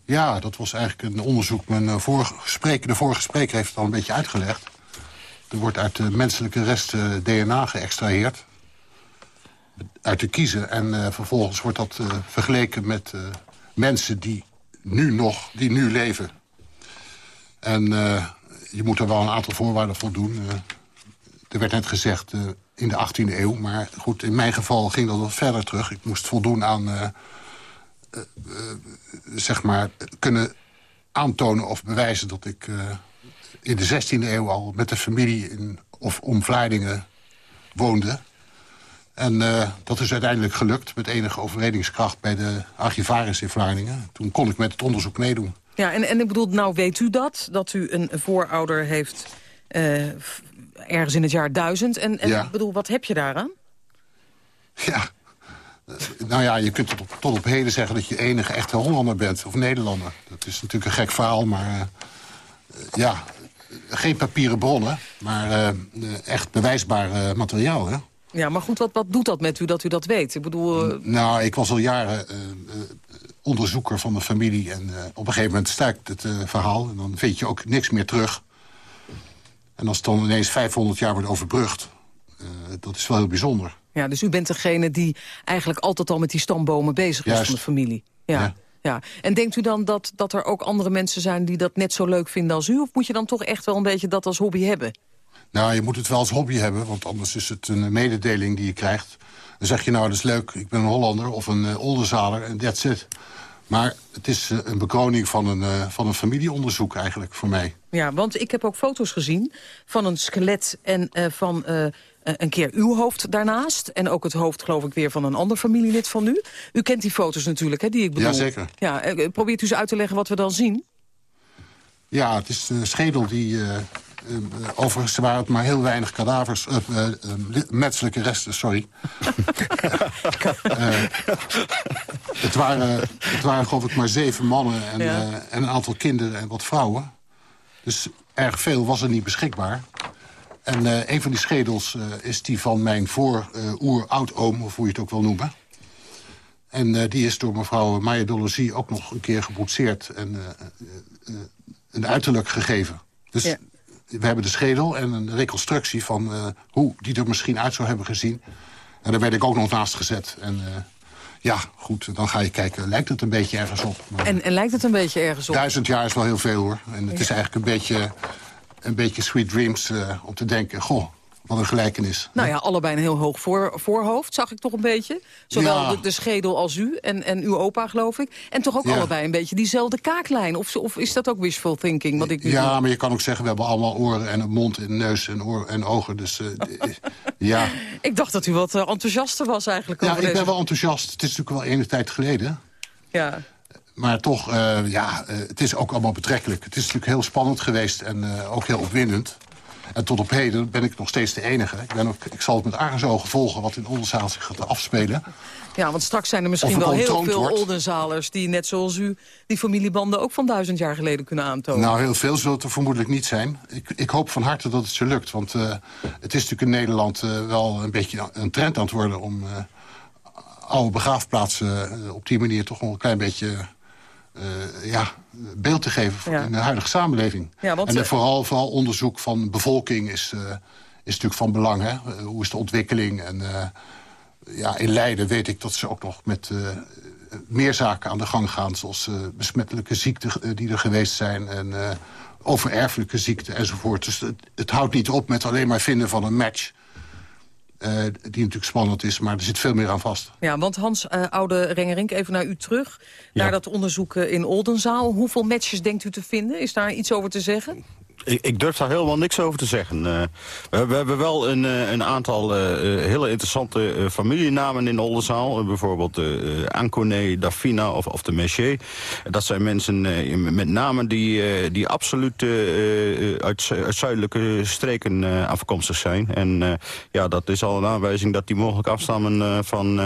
Ja, dat was eigenlijk een onderzoek. Mijn uh, vorige spreker, de vorige spreker heeft het al een beetje uitgelegd. Er wordt uit de menselijke rest uh, DNA geëxtraheerd uit te kiezen. En uh, vervolgens wordt dat uh, vergeleken met uh, mensen die nu nog, die nu leven. En je moet er wel een aantal voorwaarden voldoen. er werd net gezegd in de 18e eeuw. Maar goed, in mijn geval ging dat wat verder terug. Ik moest voldoen aan... zeg maar, kunnen aantonen of bewijzen dat ik in de 16e eeuw al met de familie in, of om Vlaardingen woonde. En uh, dat is uiteindelijk gelukt met enige overredingskracht bij de archivaris in Vlaardingen. Toen kon ik met het onderzoek meedoen. Ja, en, en ik bedoel, nou weet u dat, dat u een voorouder heeft uh, ergens in het jaar duizend. En, en ja. ik bedoel, wat heb je daaraan? Ja, uh, nou ja, je kunt tot op, tot op heden zeggen dat je enige echte Hollander bent, of Nederlander. Dat is natuurlijk een gek verhaal, maar ja, geen papieren bronnen, maar uh, echt bewijsbaar materiaal. Hè? Ja, maar goed, wat, wat doet dat met u dat u dat weet? Ik bedoel... Uh... Nou, ik was al jaren onderzoeker van de familie... en op een gegeven moment stuikt het verhaal... en dan vind je ook niks meer terug. En als het dan ineens 500 jaar wordt overbrugd... dat is wel heel bijzonder. Ja, dus u bent degene die eigenlijk altijd al met die stambomen bezig is van de familie. ja. ja. Ja. En denkt u dan dat, dat er ook andere mensen zijn die dat net zo leuk vinden als u? Of moet je dan toch echt wel een beetje dat als hobby hebben? Nou, je moet het wel als hobby hebben, want anders is het een mededeling die je krijgt. Dan zeg je nou, dat is leuk, ik ben een Hollander of een uh, Oldenzaler en that's it. Maar het is uh, een bekroning van een, uh, van een familieonderzoek eigenlijk voor mij. Ja, want ik heb ook foto's gezien van een skelet en van eh, een keer uw hoofd daarnaast. En ook het hoofd, geloof ik, weer van een ander familielid van u. U kent die foto's natuurlijk, hè, die ik bedoel. Jazeker. Ja, eh, probeert u ze uit te leggen wat we dan zien? Ja, het is een schedel die... Uh, overigens waren het maar heel weinig kadavers, uh, menselijke resten, sorry. *laughs* het, waren, het waren geloof ik maar zeven mannen en, ja. en een aantal kinderen en wat vrouwen. Dus erg veel was er niet beschikbaar. En uh, een van die schedels uh, is die van mijn voor-oer-oudoom, uh, of hoe je het ook wil noemen. En die is door mevrouw Maya ook nog een keer geboetseerd en een uiterlijk gegeven. Dus ja. We hebben de schedel en een reconstructie van hoe die er misschien uit zou hebben gezien. En daar werd ik ook nog naast gezet. En ja, goed, dan ga je kijken, lijkt het een beetje ergens op. En, en lijkt het een beetje ergens op? Duizend jaar is wel heel veel hoor. En het ja. is eigenlijk een beetje een beetje sweet dreams uh, om te denken... goh, wat een gelijkenis. Nou ja, allebei een heel hoog voor, voorhoofd, zag ik toch een beetje. Zowel ja. de, de, schedel als u en, en uw opa, geloof ik. En toch ook ja. allebei een beetje diezelfde kaaklijn. Of, of is dat ook wishful thinking? Wat ik ja, doe? maar je kan ook zeggen, we hebben allemaal oren en een mond en neus en, oor, en ogen. Dus uh, ja. *laughs* Ik dacht dat u wat uh, enthousiaster was eigenlijk. Ja, ik deze... ben wel enthousiast. Het is natuurlijk wel enige tijd geleden. Ja maar toch, uh, ja, uh, het is ook allemaal betrekkelijk. Het is natuurlijk heel spannend geweest en uh, ook heel opwindend. En tot op heden ben ik nog steeds de enige. Ik, ben ook, ik zal het met argusogen volgen wat in Oldenzaal zich gaat afspelen. Ja, want straks zijn er misschien wel heel veel wordt. Oldenzalers... die net zoals u die familiebanden ook van duizend jaar geleden kunnen aantonen. Nou, heel veel zullen het er vermoedelijk niet zijn. Ik, ik hoop van harte dat het ze lukt. Want uh, het is natuurlijk in Nederland uh, wel een beetje een trend aan het worden... om uh, oude begraafplaatsen op die manier toch nog een klein beetje uh, ja, beeld te geven ja. in de huidige samenleving. Ja, want, en uh, vooral, vooral onderzoek van bevolking is, uh, is natuurlijk van belang. Hè? hoe is de ontwikkeling? En ja, in Leiden weet ik dat ze ook nog met meer zaken aan de gang gaan... zoals besmettelijke ziekten die er geweest zijn... en overerfelijke ziekten enzovoort. Dus het, het houdt niet op met alleen maar vinden van een match... Uh, die natuurlijk spannend is, maar er zit veel meer aan vast. Ja, want Hans uh, Oude Rengerink, even naar u terug. Naar ja. dat onderzoek in Oldenzaal. Hoeveel matches denkt u te vinden? Is daar iets over te zeggen? Ik, ik, durf daar helemaal niks over te zeggen. Uh, we, we, hebben wel een, uh, een aantal uh, hele interessante familienamen in Oldenzaal. bijvoorbeeld Anconé, Dafina of, of de Messier. Dat zijn mensen met namen die, die absoluut uit, uit, zuidelijke streken afkomstig zijn. En ja, dat is al een aanwijzing dat die mogelijk afstammen van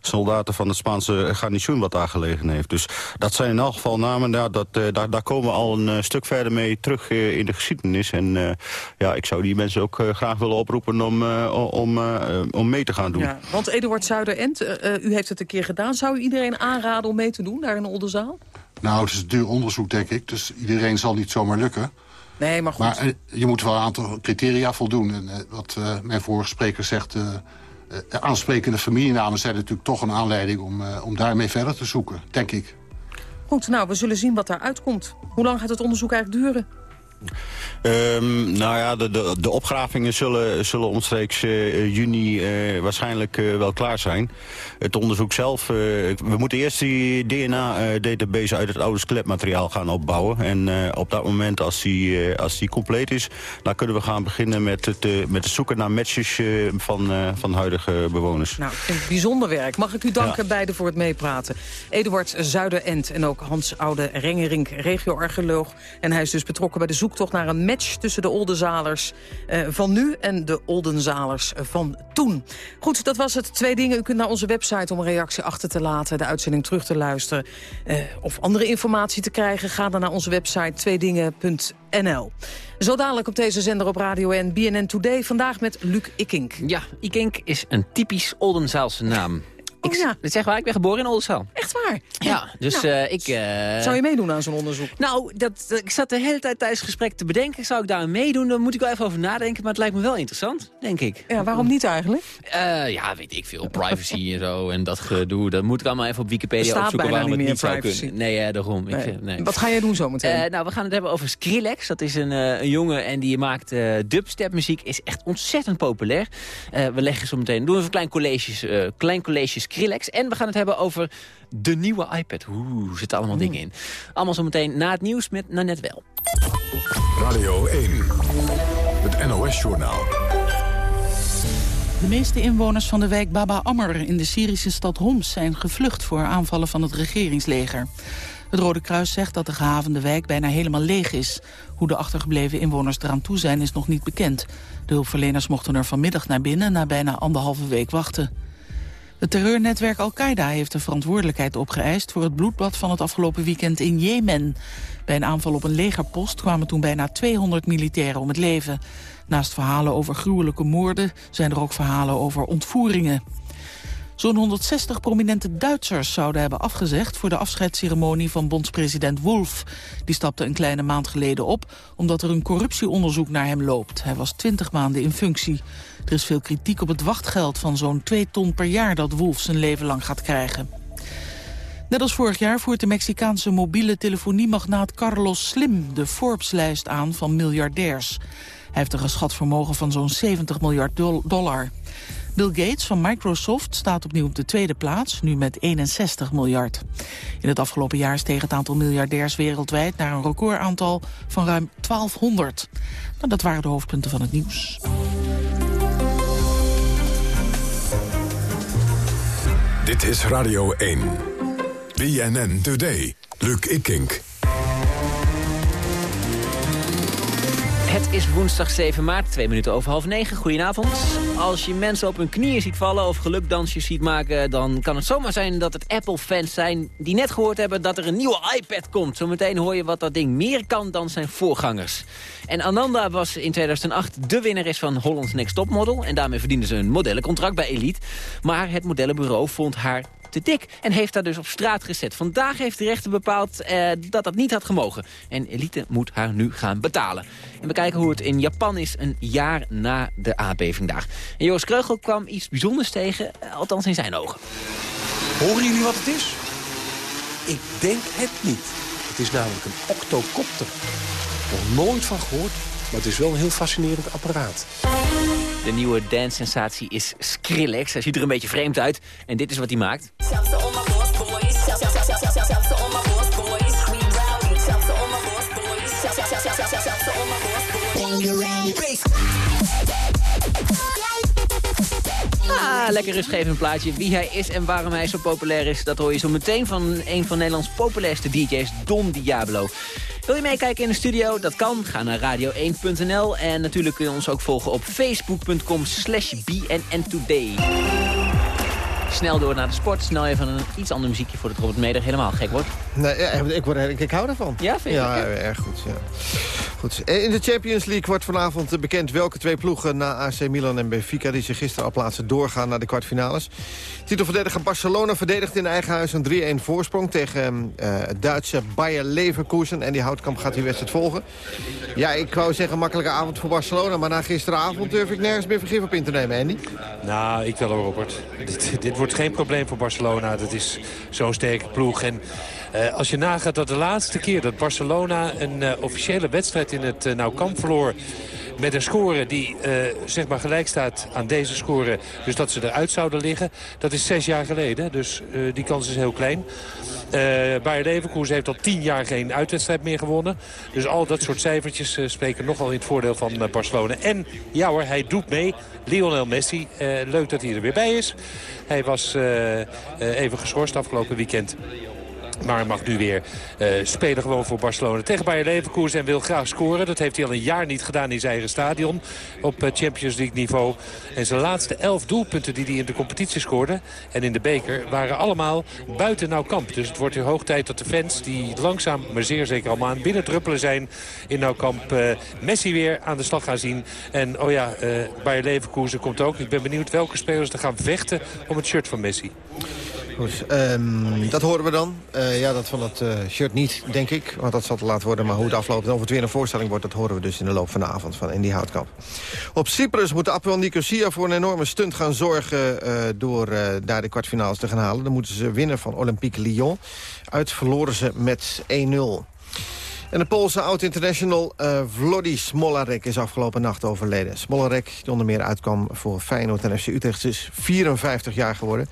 soldaten van het Spaanse garnizoen wat daar gelegen heeft. Dus dat zijn in elk geval namen, dat, daar, daar komen we al een stuk verder mee terug in de geschiedenis. En uh, ja, ik zou die mensen ook uh, graag willen oproepen om, uh, om, om mee te gaan doen. Ja, want Eduard Zuiderend, u heeft het een keer gedaan. Zou u iedereen aanraden om mee te doen daar in Oldenzaal? Nou, het is een duur onderzoek, denk ik. Dus iedereen zal niet zomaar lukken. Nee, maar goed. Maar je moet wel een aantal criteria voldoen. En wat mijn vorige spreker zegt... aansprekende familienamen zijn natuurlijk toch een aanleiding... om, om daarmee verder te zoeken, denk ik. Goed, nou, we zullen zien wat daaruit komt. Hoe lang gaat het onderzoek eigenlijk duren? Um, nou ja, de, de, de, opgravingen zullen, zullen omstreeks uh, juni uh, waarschijnlijk uh, wel klaar zijn. Het onderzoek zelf, we moeten eerst die DNA-database uit het oude skeletmateriaal gaan opbouwen. En op dat moment, als die, als die compleet is, dan kunnen we gaan beginnen met het, met het zoeken naar matches van, van huidige bewoners. Nou, bijzonder werk. Mag ik u danken ja. beiden voor het meepraten. Eduard Zuiderend en ook Hans Oude Rengerink, regio-archeoloog. En hij is dus betrokken bij de zoektocht naar een match tussen de Oldenzalers uh, van nu en de Oldenzalers van toen. Goed, dat was het. Twee dingen. U kunt naar onze website om een reactie achter te laten... de uitzending terug te luisteren uh, of andere informatie te krijgen. Ga dan naar onze website tweedingen.nl. Zo dadelijk op deze zender op Radio N, BNN Today. Vandaag met Luc Ikink. Ja, Ikink is een typisch Oldenzaalse naam. Oh, ik, ja. Dit zeg waar, ik ben geboren in Oldenzaal. Echt waar? Ja, dus Nou, uh, ik... Uh... Zou je meedoen aan zo'n onderzoek? Nou, dat, ik zat de hele tijd tijdens het gesprek te bedenken. Zou ik daar meedoen? Daar moet ik wel even over nadenken. Maar het lijkt me wel interessant, denk ik. Ja, waarom niet eigenlijk? Uh, ja, weet ik veel. Privacy en zo en dat gedoe. Dat moet ik allemaal even op Wikipedia Bestaat opzoeken waarom niet het niet privacy. zou kunnen. Nee, ja, daarom. Nee. Ik, nee. Wat ga jij doen zometeen? Eh, nou, we gaan het hebben over Skrillex. Dat is een, eh, een jongen en die maakt eh dubstep muziek. Is echt ontzettend populair. Eh, we leggen zo meteen, doen we even klein college, eh, klein college Skrillex. En we gaan het hebben over de nieuwe iPad. Oeh, er zitten allemaal dingen in. Allemaal zo meteen na het nieuws met Nanette Wel. Radio 1, het NOS-journaal. De meeste inwoners van de wijk Baba Ammer in de Syrische stad Homs zijn gevlucht voor aanvallen van het regeringsleger. Het Rode Kruis zegt dat de gehavende wijk bijna helemaal leeg is. Hoe de achtergebleven inwoners eraan toe zijn is nog niet bekend. De hulpverleners mochten er vanmiddag naar binnen na bijna anderhalve week wachten. Het terreurnetwerk Al-Qaeda heeft de verantwoordelijkheid opgeëist... voor het bloedbad van het afgelopen weekend in Jemen. Bij een aanval op een legerpost kwamen toen bijna 200 militairen om het leven. Naast verhalen over gruwelijke moorden zijn er ook verhalen over ontvoeringen. Zo'n 160 prominente Duitsers zouden hebben afgezegd... voor de afscheidsceremonie van bondspresident Wolf. Die stapte een kleine maand geleden op... omdat er een corruptieonderzoek naar hem loopt. Hij was 20 maanden in functie. Er is veel kritiek op het wachtgeld van zo'n 2 ton per jaar... dat Wolf zijn leven lang gaat krijgen. Net als vorig jaar voert de Mexicaanse mobiele telefoniemagnaat Carlos Slim... de Forbes-lijst aan van miljardairs. Hij heeft een geschat vermogen van zo'n 70 miljard dol- dollar. Bill Gates van Microsoft staat opnieuw op de tweede plaats, nu met 61 miljard. In het afgelopen jaar steeg het aantal miljardairs wereldwijd naar een recordaantal van ruim 1200. Nou, dat waren de hoofdpunten van het nieuws. Dit is Radio 1. BNN Today. Luc Ikink. Het is woensdag 7 maart, twee minuten over half negen. Goedenavond. Als je mensen op hun knieën ziet vallen of gelukdansjes ziet maken... dan kan het zomaar zijn dat het Apple-fans zijn die net gehoord hebben... dat er een nieuwe iPad komt. Zometeen hoor je wat dat ding meer kan dan zijn voorgangers. En Ananda was in 2008 de winnares van Holland's Next Top Model... en daarmee verdiende ze een modellencontract bij Elite. Maar het modellenbureau vond haar te dik en heeft haar dus op straat gezet. Vandaag heeft de rechter bepaald eh, dat dat niet had gemogen. En Elite moet haar nu gaan betalen. En we kijken hoe het in Japan is een jaar na de aardbeving daar. En Joris Kreugel kwam iets bijzonders tegen, eh, althans in zijn ogen. Horen jullie wat het is? Ik denk het niet. Het is namelijk een octocopter. Nog nooit van gehoord, maar het is wel een heel fascinerend apparaat. De nieuwe dance-sensatie is Skrillex. Hij ziet er een beetje vreemd uit. En dit is wat hij maakt. Ah, lekker rustgevend plaatje. Wie hij is en waarom hij zo populair is... dat hoor je zo meteen van een van Nederlands populairste DJ's, Don Diablo. Wil je meekijken in de studio? Dat kan. Ga naar radio1.nl. En natuurlijk kun je ons ook volgen op facebook.com slash bnntoday. Snel door naar de sport. Snel even een iets ander muziekje voor het Robert Meder helemaal gek wordt. Nee, ja, ik, word, ik, ik hou ervan. Ja, vind je Ja, erg goed. Ja. Goed. Eh, In de Champions League wordt vanavond bekend welke twee ploegen na AC Milan en Benfica... die zich gisteren al plaatsen doorgaan naar de kwartfinales. Titelverdediger Barcelona verdedigt in eigen huis een 3-1 voorsprong... tegen eh, het Duitse Bayer Leverkusen. En die houtkamp gaat die wedstrijd volgen. Ja, ik wou zeggen makkelijke avond voor Barcelona... maar na gisteravond durf ik nergens meer vergif op in te nemen, Andy. Nou, ik wel Robert. Dit, dit wordt geen probleem voor Barcelona. Dat is zo'n sterke ploeg. En eh, als je nagaat dat de laatste keer dat Barcelona een eh, officiële wedstrijd in het uh, Nou Kamp verloor met een score die zeg maar gelijk staat aan deze score. Dus dat ze eruit zouden liggen. Dat is zes jaar geleden. Dus die kans is heel klein. Uh, Bayer Leverkusen heeft al tien jaar geen uitwedstrijd meer gewonnen. Dus al dat soort cijfertjes spreken nogal in het voordeel van Barcelona. En ja hoor, hij doet mee. Lionel Messi, leuk dat hij er weer bij is. Hij was even geschorst afgelopen weekend. Maar mag nu weer uh, spelen gewoon voor Barcelona tegen Bayer Leverkusen. En wil graag scoren. Dat heeft hij al een jaar niet gedaan in zijn eigen stadion. Op uh, Champions League niveau. En zijn laatste elf doelpunten die hij in de competitie scoorde. En in de beker waren allemaal buiten Nou Kamp. Dus het wordt weer hoog tijd dat de fans die langzaam maar zeer zeker allemaal aan het binnendruppelen zijn in Nou Kamp. Uh, Messi weer aan de slag gaan zien. En oh ja, Bayer Leverkusen komt ook. Ik ben benieuwd welke spelers er gaan vechten om het shirt van Messi. Goed, um, dat horen we dan. Uh, ja, dat van het uh, shirt niet, denk ik. Want dat zal te laat worden. Maar hoe het afloopt en of het weer een voorstelling wordt... dat horen we dus in de loop van de avond van Indy Houtkamp. Op Cyprus moet de Apoel Nicosia voor een enorme stunt gaan zorgen... Uh, door daar de kwartfinales te gaan halen. Dan moeten ze winnen van Olympique Lyon. Uit verloren ze met 1-0. En de Poolse oud-international uh, Vlody Smolarek is afgelopen nacht overleden. Smolarek, die onder meer uitkwam voor Feyenoord en FC Utrecht, is 54 jaar geworden.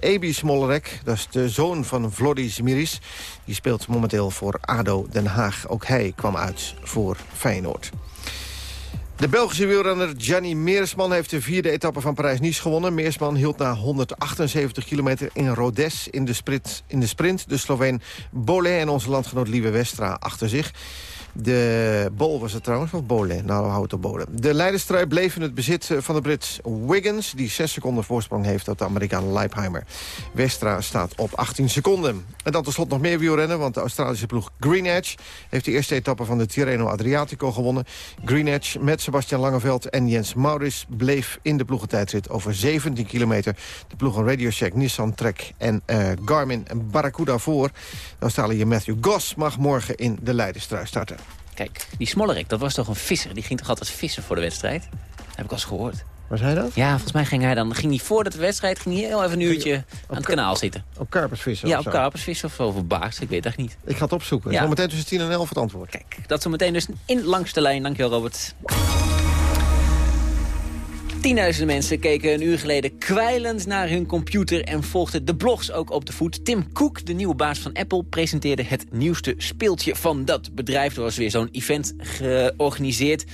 Ebi Smolarek, dat is de zoon van Vlody Smiris. Die speelt momenteel voor ADO Den Haag. Ook hij kwam uit voor Feyenoord. De Belgische wielrenner Gianni Meersman heeft de vierde etappe van Parijs-Nice gewonnen. Meersman hield na 178 kilometer in Rodez in de, sprint, in de sprint de Sloveen Bolet en onze landgenoot Lieve Westra achter zich. De Bol was het trouwens, of Bole? Nou, het op De leiderstrui bleef in het bezit eh, van de Brit Wiggins... die 6 seconden voorsprong heeft op de Amerikaan Leipheimer. Westra staat op 18 seconden. En dan tenslotte nog meer wielrennen, want de Australische ploeg Green Edge... heeft de eerste etappe van de Tirreno Adriatico gewonnen. Green Edge met Sebastian Langeveld en Jens Maurits... bleef in de ploegentijdrit over 17 kilometer... de ploegen Radio Shack, Nissan Trek en uh, Garmin en Barracuda voor. De Australiër Matthew Goss mag morgen in de leiderstrui starten. Kijk, die Smollerik, dat was toch een visser? Die ging toch altijd vissen voor de wedstrijd? Dat heb ik al eens gehoord. Was hij dat? Ja, volgens mij ging hij dan ging hij voordat de wedstrijd ging hij heel even een uurtje aan het kanaal zitten. Op karpersvissen Ja, op karpersvissen of over baars, ik weet het niet. Ik ga het opzoeken. Ja. Zometeen tussen 10 en 11 het antwoord. Kijk, dat zometeen dus in langs de lijn. Dankjewel, Robert. Tienduizenden mensen keken een uur geleden kwijlend naar hun computer... en volgden de blogs ook op de voet. Tim Cook, de nieuwe baas van Apple, presenteerde het nieuwste speeltje van dat bedrijf. Er was weer zo'n event georganiseerd.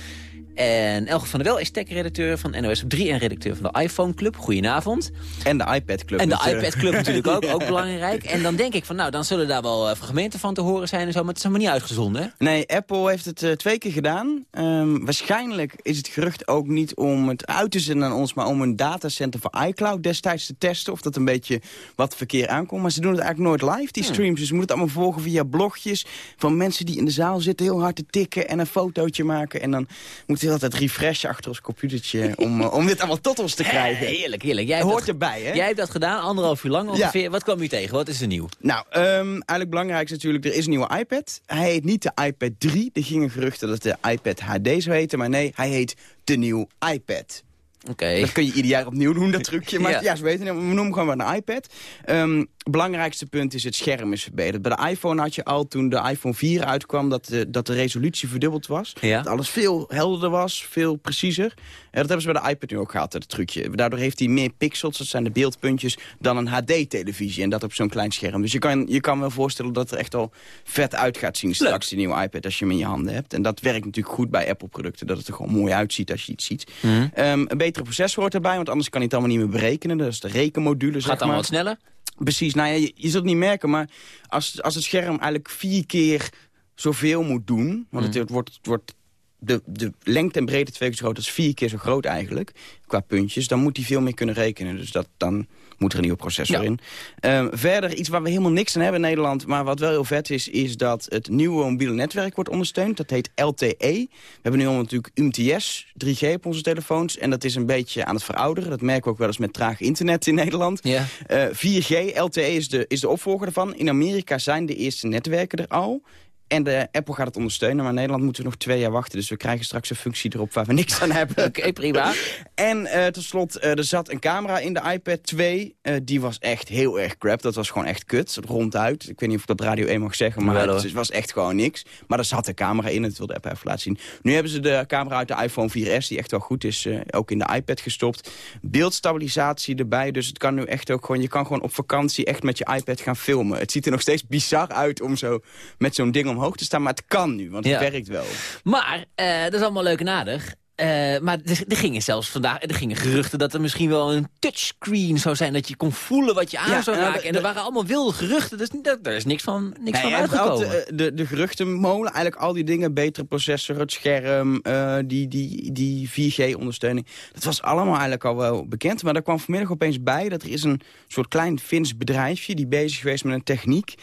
En Elge van der Wel is tech-redacteur van NOS op 3 en redacteur van de iPhone Club. Goedenavond. En de iPad Club En de iPad Club natuurlijk ook, *laughs* ook belangrijk. En dan denk ik van, nou, dan zullen daar wel uh, fragmenten van te horen zijn en zo. Maar het is helemaal niet uitgezonden, hè? Nee, Apple heeft het uh, twee keer gedaan. Um, waarschijnlijk is het gerucht ook niet om het uit te zenden aan ons... maar om een datacenter voor iCloud destijds te testen... of dat een beetje wat verkeer aankomt. Maar ze doen het eigenlijk nooit live, die hmm. streams. Dus ze moeten het allemaal volgen via blogjes... van mensen die in de zaal zitten heel hard te tikken... en een fotootje maken. En dan moeten zit altijd refresh achter ons computertje om, uh, om dit allemaal tot ons te krijgen. heerlijk, heerlijk. Jij hoort dat, erbij, hè? Jij hebt dat gedaan, anderhalf uur lang ongeveer. Ja. Wat kwam u tegen? Wat is er nieuw? Nou, um, eigenlijk belangrijk is natuurlijk, er is een nieuwe iPad. Hij heet niet de iPad 3. Er gingen geruchten dat het de iPad HD zou heten. Maar nee, hij heet de nieuwe iPad. Okay. Dat kun je ieder jaar opnieuw doen, dat trucje. Maar *laughs* ja, ja ze weten We noemen gewoon maar een iPad. Um, belangrijkste punt is het scherm is verbeterd. Bij de iPhone had je al, toen de iPhone 4 uitkwam... dat de, dat de resolutie verdubbeld was. Ja. Dat alles veel helderder was, veel preciezer. En dat hebben ze bij de iPad nu ook gehad, dat trucje. Daardoor heeft hij meer pixels, dat zijn de beeldpuntjes... dan een HD-televisie en dat op zo'n klein scherm. Dus je kan, je kan wel voorstellen dat er echt al vet uit gaat zien... straks die nieuwe iPad als je hem in je handen hebt. En dat werkt natuurlijk goed bij Apple-producten. Dat het er gewoon mooi uitziet als je iets ziet. Mm. Um, een betere processor hoort erbij, want anders kan hij het allemaal niet meer berekenen. Dat is de rekenmodule, Gaat zeg maar. allemaal wat sneller? Precies, nou ja, je, je zult het niet merken, maar als, als het scherm eigenlijk vier keer zoveel moet doen... want het, het wordt, het wordt de, de lengte en breedte twee keer zo groot, dat is vier keer zo groot eigenlijk, qua puntjes... dan moet hij veel meer kunnen rekenen. Dus dat, dan moet er een nieuwe processor Ja. in. Ehm, verder, iets waar we helemaal niks aan hebben in Nederland... maar wat wel heel vet is, is dat het nieuwe mobiele netwerk wordt ondersteund. Dat heet LTE. We hebben nu al natuurlijk UMTS, 3G op onze telefoons... en dat is een beetje aan het verouderen. Dat merken we ook wel eens met traag internet in Nederland. Ja. Eh, 4G, LTE is de, is de opvolger ervan. In Amerika zijn de eerste netwerken er al. En de Apple gaat het ondersteunen, maar in Nederland moeten we nog twee jaar wachten. Dus we krijgen straks een functie erop waar we niks aan hebben. *laughs* Oké, prima. En uh, tot slot, uh, er zat een camera in de iPad 2. Uh, die was echt heel erg crap. Dat was gewoon echt kut, ronduit. Ik weet niet of ik dat Radio 1 mag zeggen, maar het was echt gewoon niks. Maar er zat een camera in, dat wilde Apple even laten zien. Nu hebben ze de camera uit de iPhone 4S, die echt wel goed is, ook in de iPad gestopt. Beeldstabilisatie erbij, dus het kan nu echt ook gewoon... Je kan gewoon op vakantie echt met je iPad gaan filmen. Het ziet er nog steeds bizar uit om zo met zo'n ding omhoog te staan. Maar het kan nu, want het werkt wel. Maar, uh, dat is allemaal leuk en aardig. Uh, maar er, er, gingen zelfs vandaag er gingen geruchten dat er misschien wel een touchscreen zou zijn. Dat je kon voelen wat je aan zou raken. en er waren allemaal wilde geruchten. Dus daar is niks van, niks nee, van uitgekomen. De, de, de geruchtenmolen, eigenlijk al die dingen. Betere processor, het scherm, uh, die, die, die 4G-ondersteuning. Dat was allemaal eigenlijk al wel bekend. Maar daar kwam vanmiddag opeens bij dat er is een soort klein Fins bedrijfje... die bezig geweest met een techniek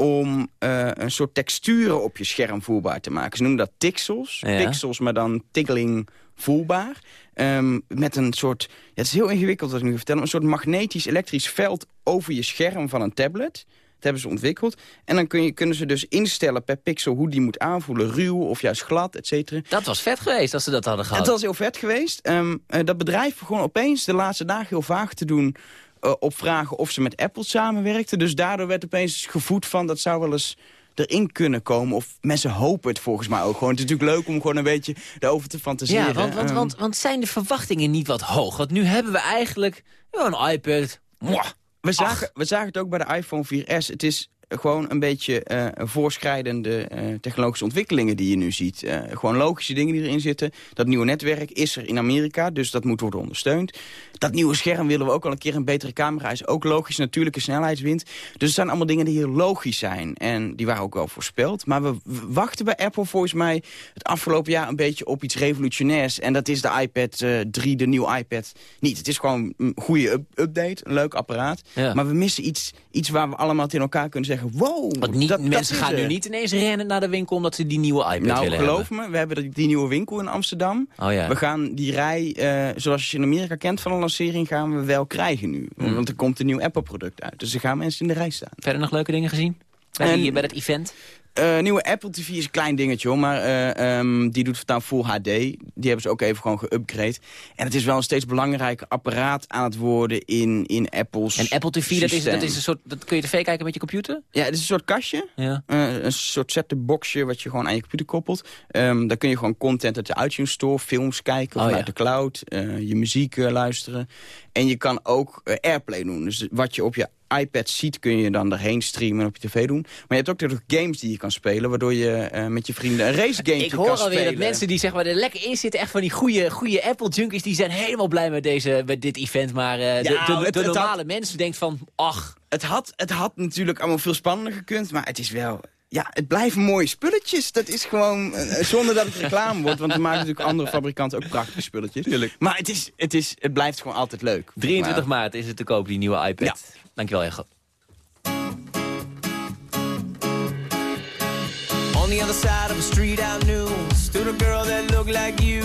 om uh, een soort texturen op je scherm voelbaar te maken. Ze noemen dat pixels. Ja. Pixels, maar dan tiggling voelbaar. Um, met een soort, ja, het is heel ingewikkeld wat ik nu vertel, een soort magnetisch elektrisch veld over je scherm van een tablet. Dat hebben ze ontwikkeld. En dan kun je, kunnen ze dus instellen per pixel hoe die moet aanvoelen. Ruw of juist glad, et cetera. Dat was vet geweest als ze dat hadden gehad. Het was heel vet geweest. Um, uh, dat bedrijf begon opeens de laatste dagen heel vaag te doen uh, op vragen of ze met Apple samenwerkten. Dus daardoor werd opeens gevoed van dat zou wel eens erin kunnen komen. Of mensen hopen het volgens mij ook gewoon. Het is natuurlijk leuk om gewoon een beetje erover te fantaseren. Ja, want, want, Ehm, want, want zijn de verwachtingen niet wat hoog? Want nu hebben we eigenlijk een iPad. Mwah, we, zagen, we zagen het ook bij de iPhone 4S. Het is gewoon een beetje uh, voorschrijdende uh, technologische ontwikkelingen die je nu ziet. Uh, gewoon logische dingen die erin zitten. Dat nieuwe netwerk is er in Amerika, dus dat moet worden ondersteund. Dat nieuwe scherm willen we ook al een keer. Een betere camera is ook logisch. Natuurlijke snelheidswind. Dus het zijn allemaal dingen die heel logisch zijn. En die waren ook wel voorspeld. Maar we wachten bij Apple volgens mij het afgelopen jaar een beetje op iets revolutionairs. En dat is de iPad 3, de nieuwe iPad, niet. Het is gewoon een goede up update, een leuk apparaat. Ja. Maar we missen iets, iets waar we allemaal tegen elkaar kunnen zeggen wow. Want niet, dat, mensen dat gaan nu niet ineens rennen naar de winkel omdat ze die nieuwe iPad nou, willen geloof hebben. me, we hebben die nieuwe winkel in Amsterdam. Oh, ja. We gaan die rij, uh, zoals je in Amerika kent van een lancering, gaan we wel krijgen nu. Hmm. Want er komt een nieuw Apple-product uit. Dus er gaan mensen in de rij staan. Verder nog leuke dingen gezien? Bij, die, bij dat event? Uh, nieuwe Apple TV is een klein dingetje hoor, maar uh, um, die doet voortaan Full HD. Die hebben ze ook even gewoon geüpgrade. En het is wel een steeds belangrijker apparaat aan het worden in, in Apple's En Apple TV, dat is, dat is een soort, dat kun je tv kijken met je computer? Ja, het is een soort kastje. Ja. Uh, een soort set-boxje wat je gewoon aan je computer koppelt. Um, daar kun je gewoon content uit de iTunes Store, films kijken oh, vanuit ja. de cloud. je muziek luisteren. En je kan ook Airplay doen. Dus wat je op je iPad ziet kun je dan erheen streamen en op je tv doen. Maar je hebt ook nog games die je kan spelen... waardoor je uh, met je vrienden een race game Ik kan hoor spelen. alweer dat mensen die zeg maar, er lekker in zitten... echt van die goede, goede Apple-junkies... die zijn helemaal blij met, deze, met dit event. Maar uh, ja, de, de, de, het, de het normale had, mens denkt van... ach, het had, het had natuurlijk allemaal veel spannender gekund... maar het is wel... Ja, het blijven mooie spulletjes. Dat is gewoon, uh, zonder dat het reclame wordt. Want er maken natuurlijk andere fabrikanten ook prachtige spulletjes. Tuurlijk. Maar het, is, het, is, het blijft gewoon altijd leuk. 23 maar. maart is het te koop, die nieuwe iPad. Ja. Dankjewel, Ego. On the other side of the street I knew Stood a girl that looked like you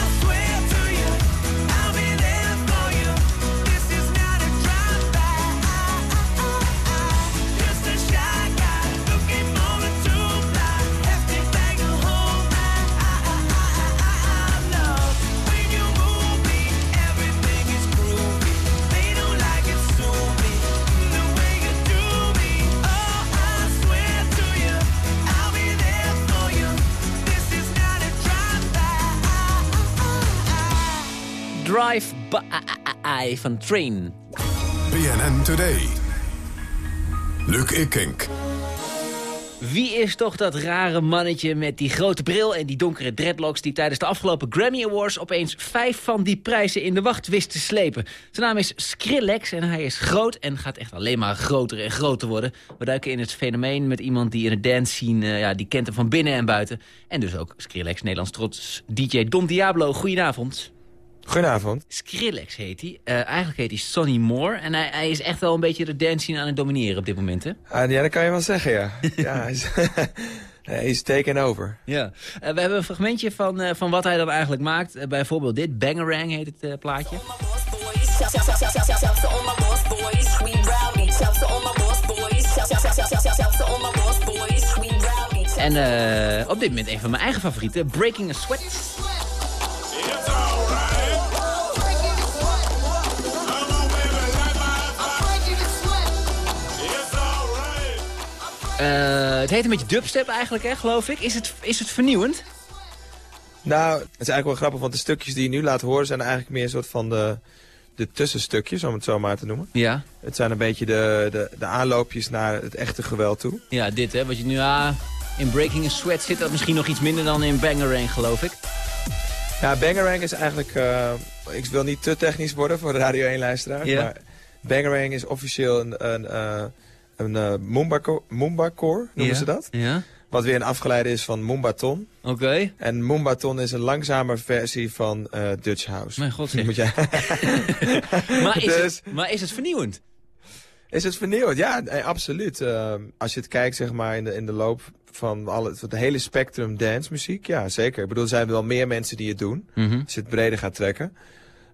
Drive by van Train. BNN Today. Luc Ikink. Wie is toch dat rare mannetje met die grote bril en die donkere dreadlocks... die tijdens de afgelopen Grammy Awards opeens vijf van die prijzen in de wacht wist te slepen? Zijn naam is Skrillex en hij is groot en gaat echt alleen maar groter en groter worden. We duiken in het fenomeen met iemand die in het dance scene, eh, ja, die kent hem van binnen en buiten. En dus ook Skrillex, Nederlands trots, DJ Don Diablo. Goedenavond. Goedenavond. Skrillex heet hij. Eh, eigenlijk heet hij Sonny Moore. En hij, hij is echt wel een beetje de dance scene aan het domineren op dit moment, hè? Ah, ja, dat kan je wel zeggen, ja. *laughs* ja hij is, *laughs* hij is taken over. Ja. Eh, we hebben een fragmentje van, eh, van wat hij dan eigenlijk maakt. Bijvoorbeeld dit, Bangerang heet het plaatje. En op dit moment een van mijn eigen favorieten, Breaking a Sweat. Het heet een beetje dubstep eigenlijk, hè, geloof ik. Is het, is het vernieuwend? Nou, het is eigenlijk wel grappig, want de stukjes die je nu laat horen... zijn eigenlijk meer een soort van de, de tussenstukjes, om het zo maar te noemen. Ja. Het zijn een beetje de, de, de aanloopjes naar het echte geweld toe. Ja, dit hè, wat je nu... Ah, in Breaking a Sweat zit dat misschien nog iets minder dan in Bangerang, geloof ik. Ja, Bangerang is eigenlijk... eh, ik wil niet te technisch worden voor de Radio 1-luisteraar. Ja. Maar Bangerang is officieel een, een, eh, een eh, Moomba-core, Moomba-core noemen ze dat. Ja. Wat weer een afgeleide is van Moombaton. Oké. En Moombaton is een langzame versie van eh, Dutch House. Mijn god. *laughs* Moet jij... *laughs* Maar is, Dus- het, maar is het vernieuwend? Is het vernieuwd? Ja, nee, absoluut. Eh, als je het kijkt zeg maar, in, de, in de loop van alle, het hele spectrum dancemuziek, ja zeker. Ik bedoel, er zijn wel meer mensen die het doen. Mhm. Als je het breder gaat trekken.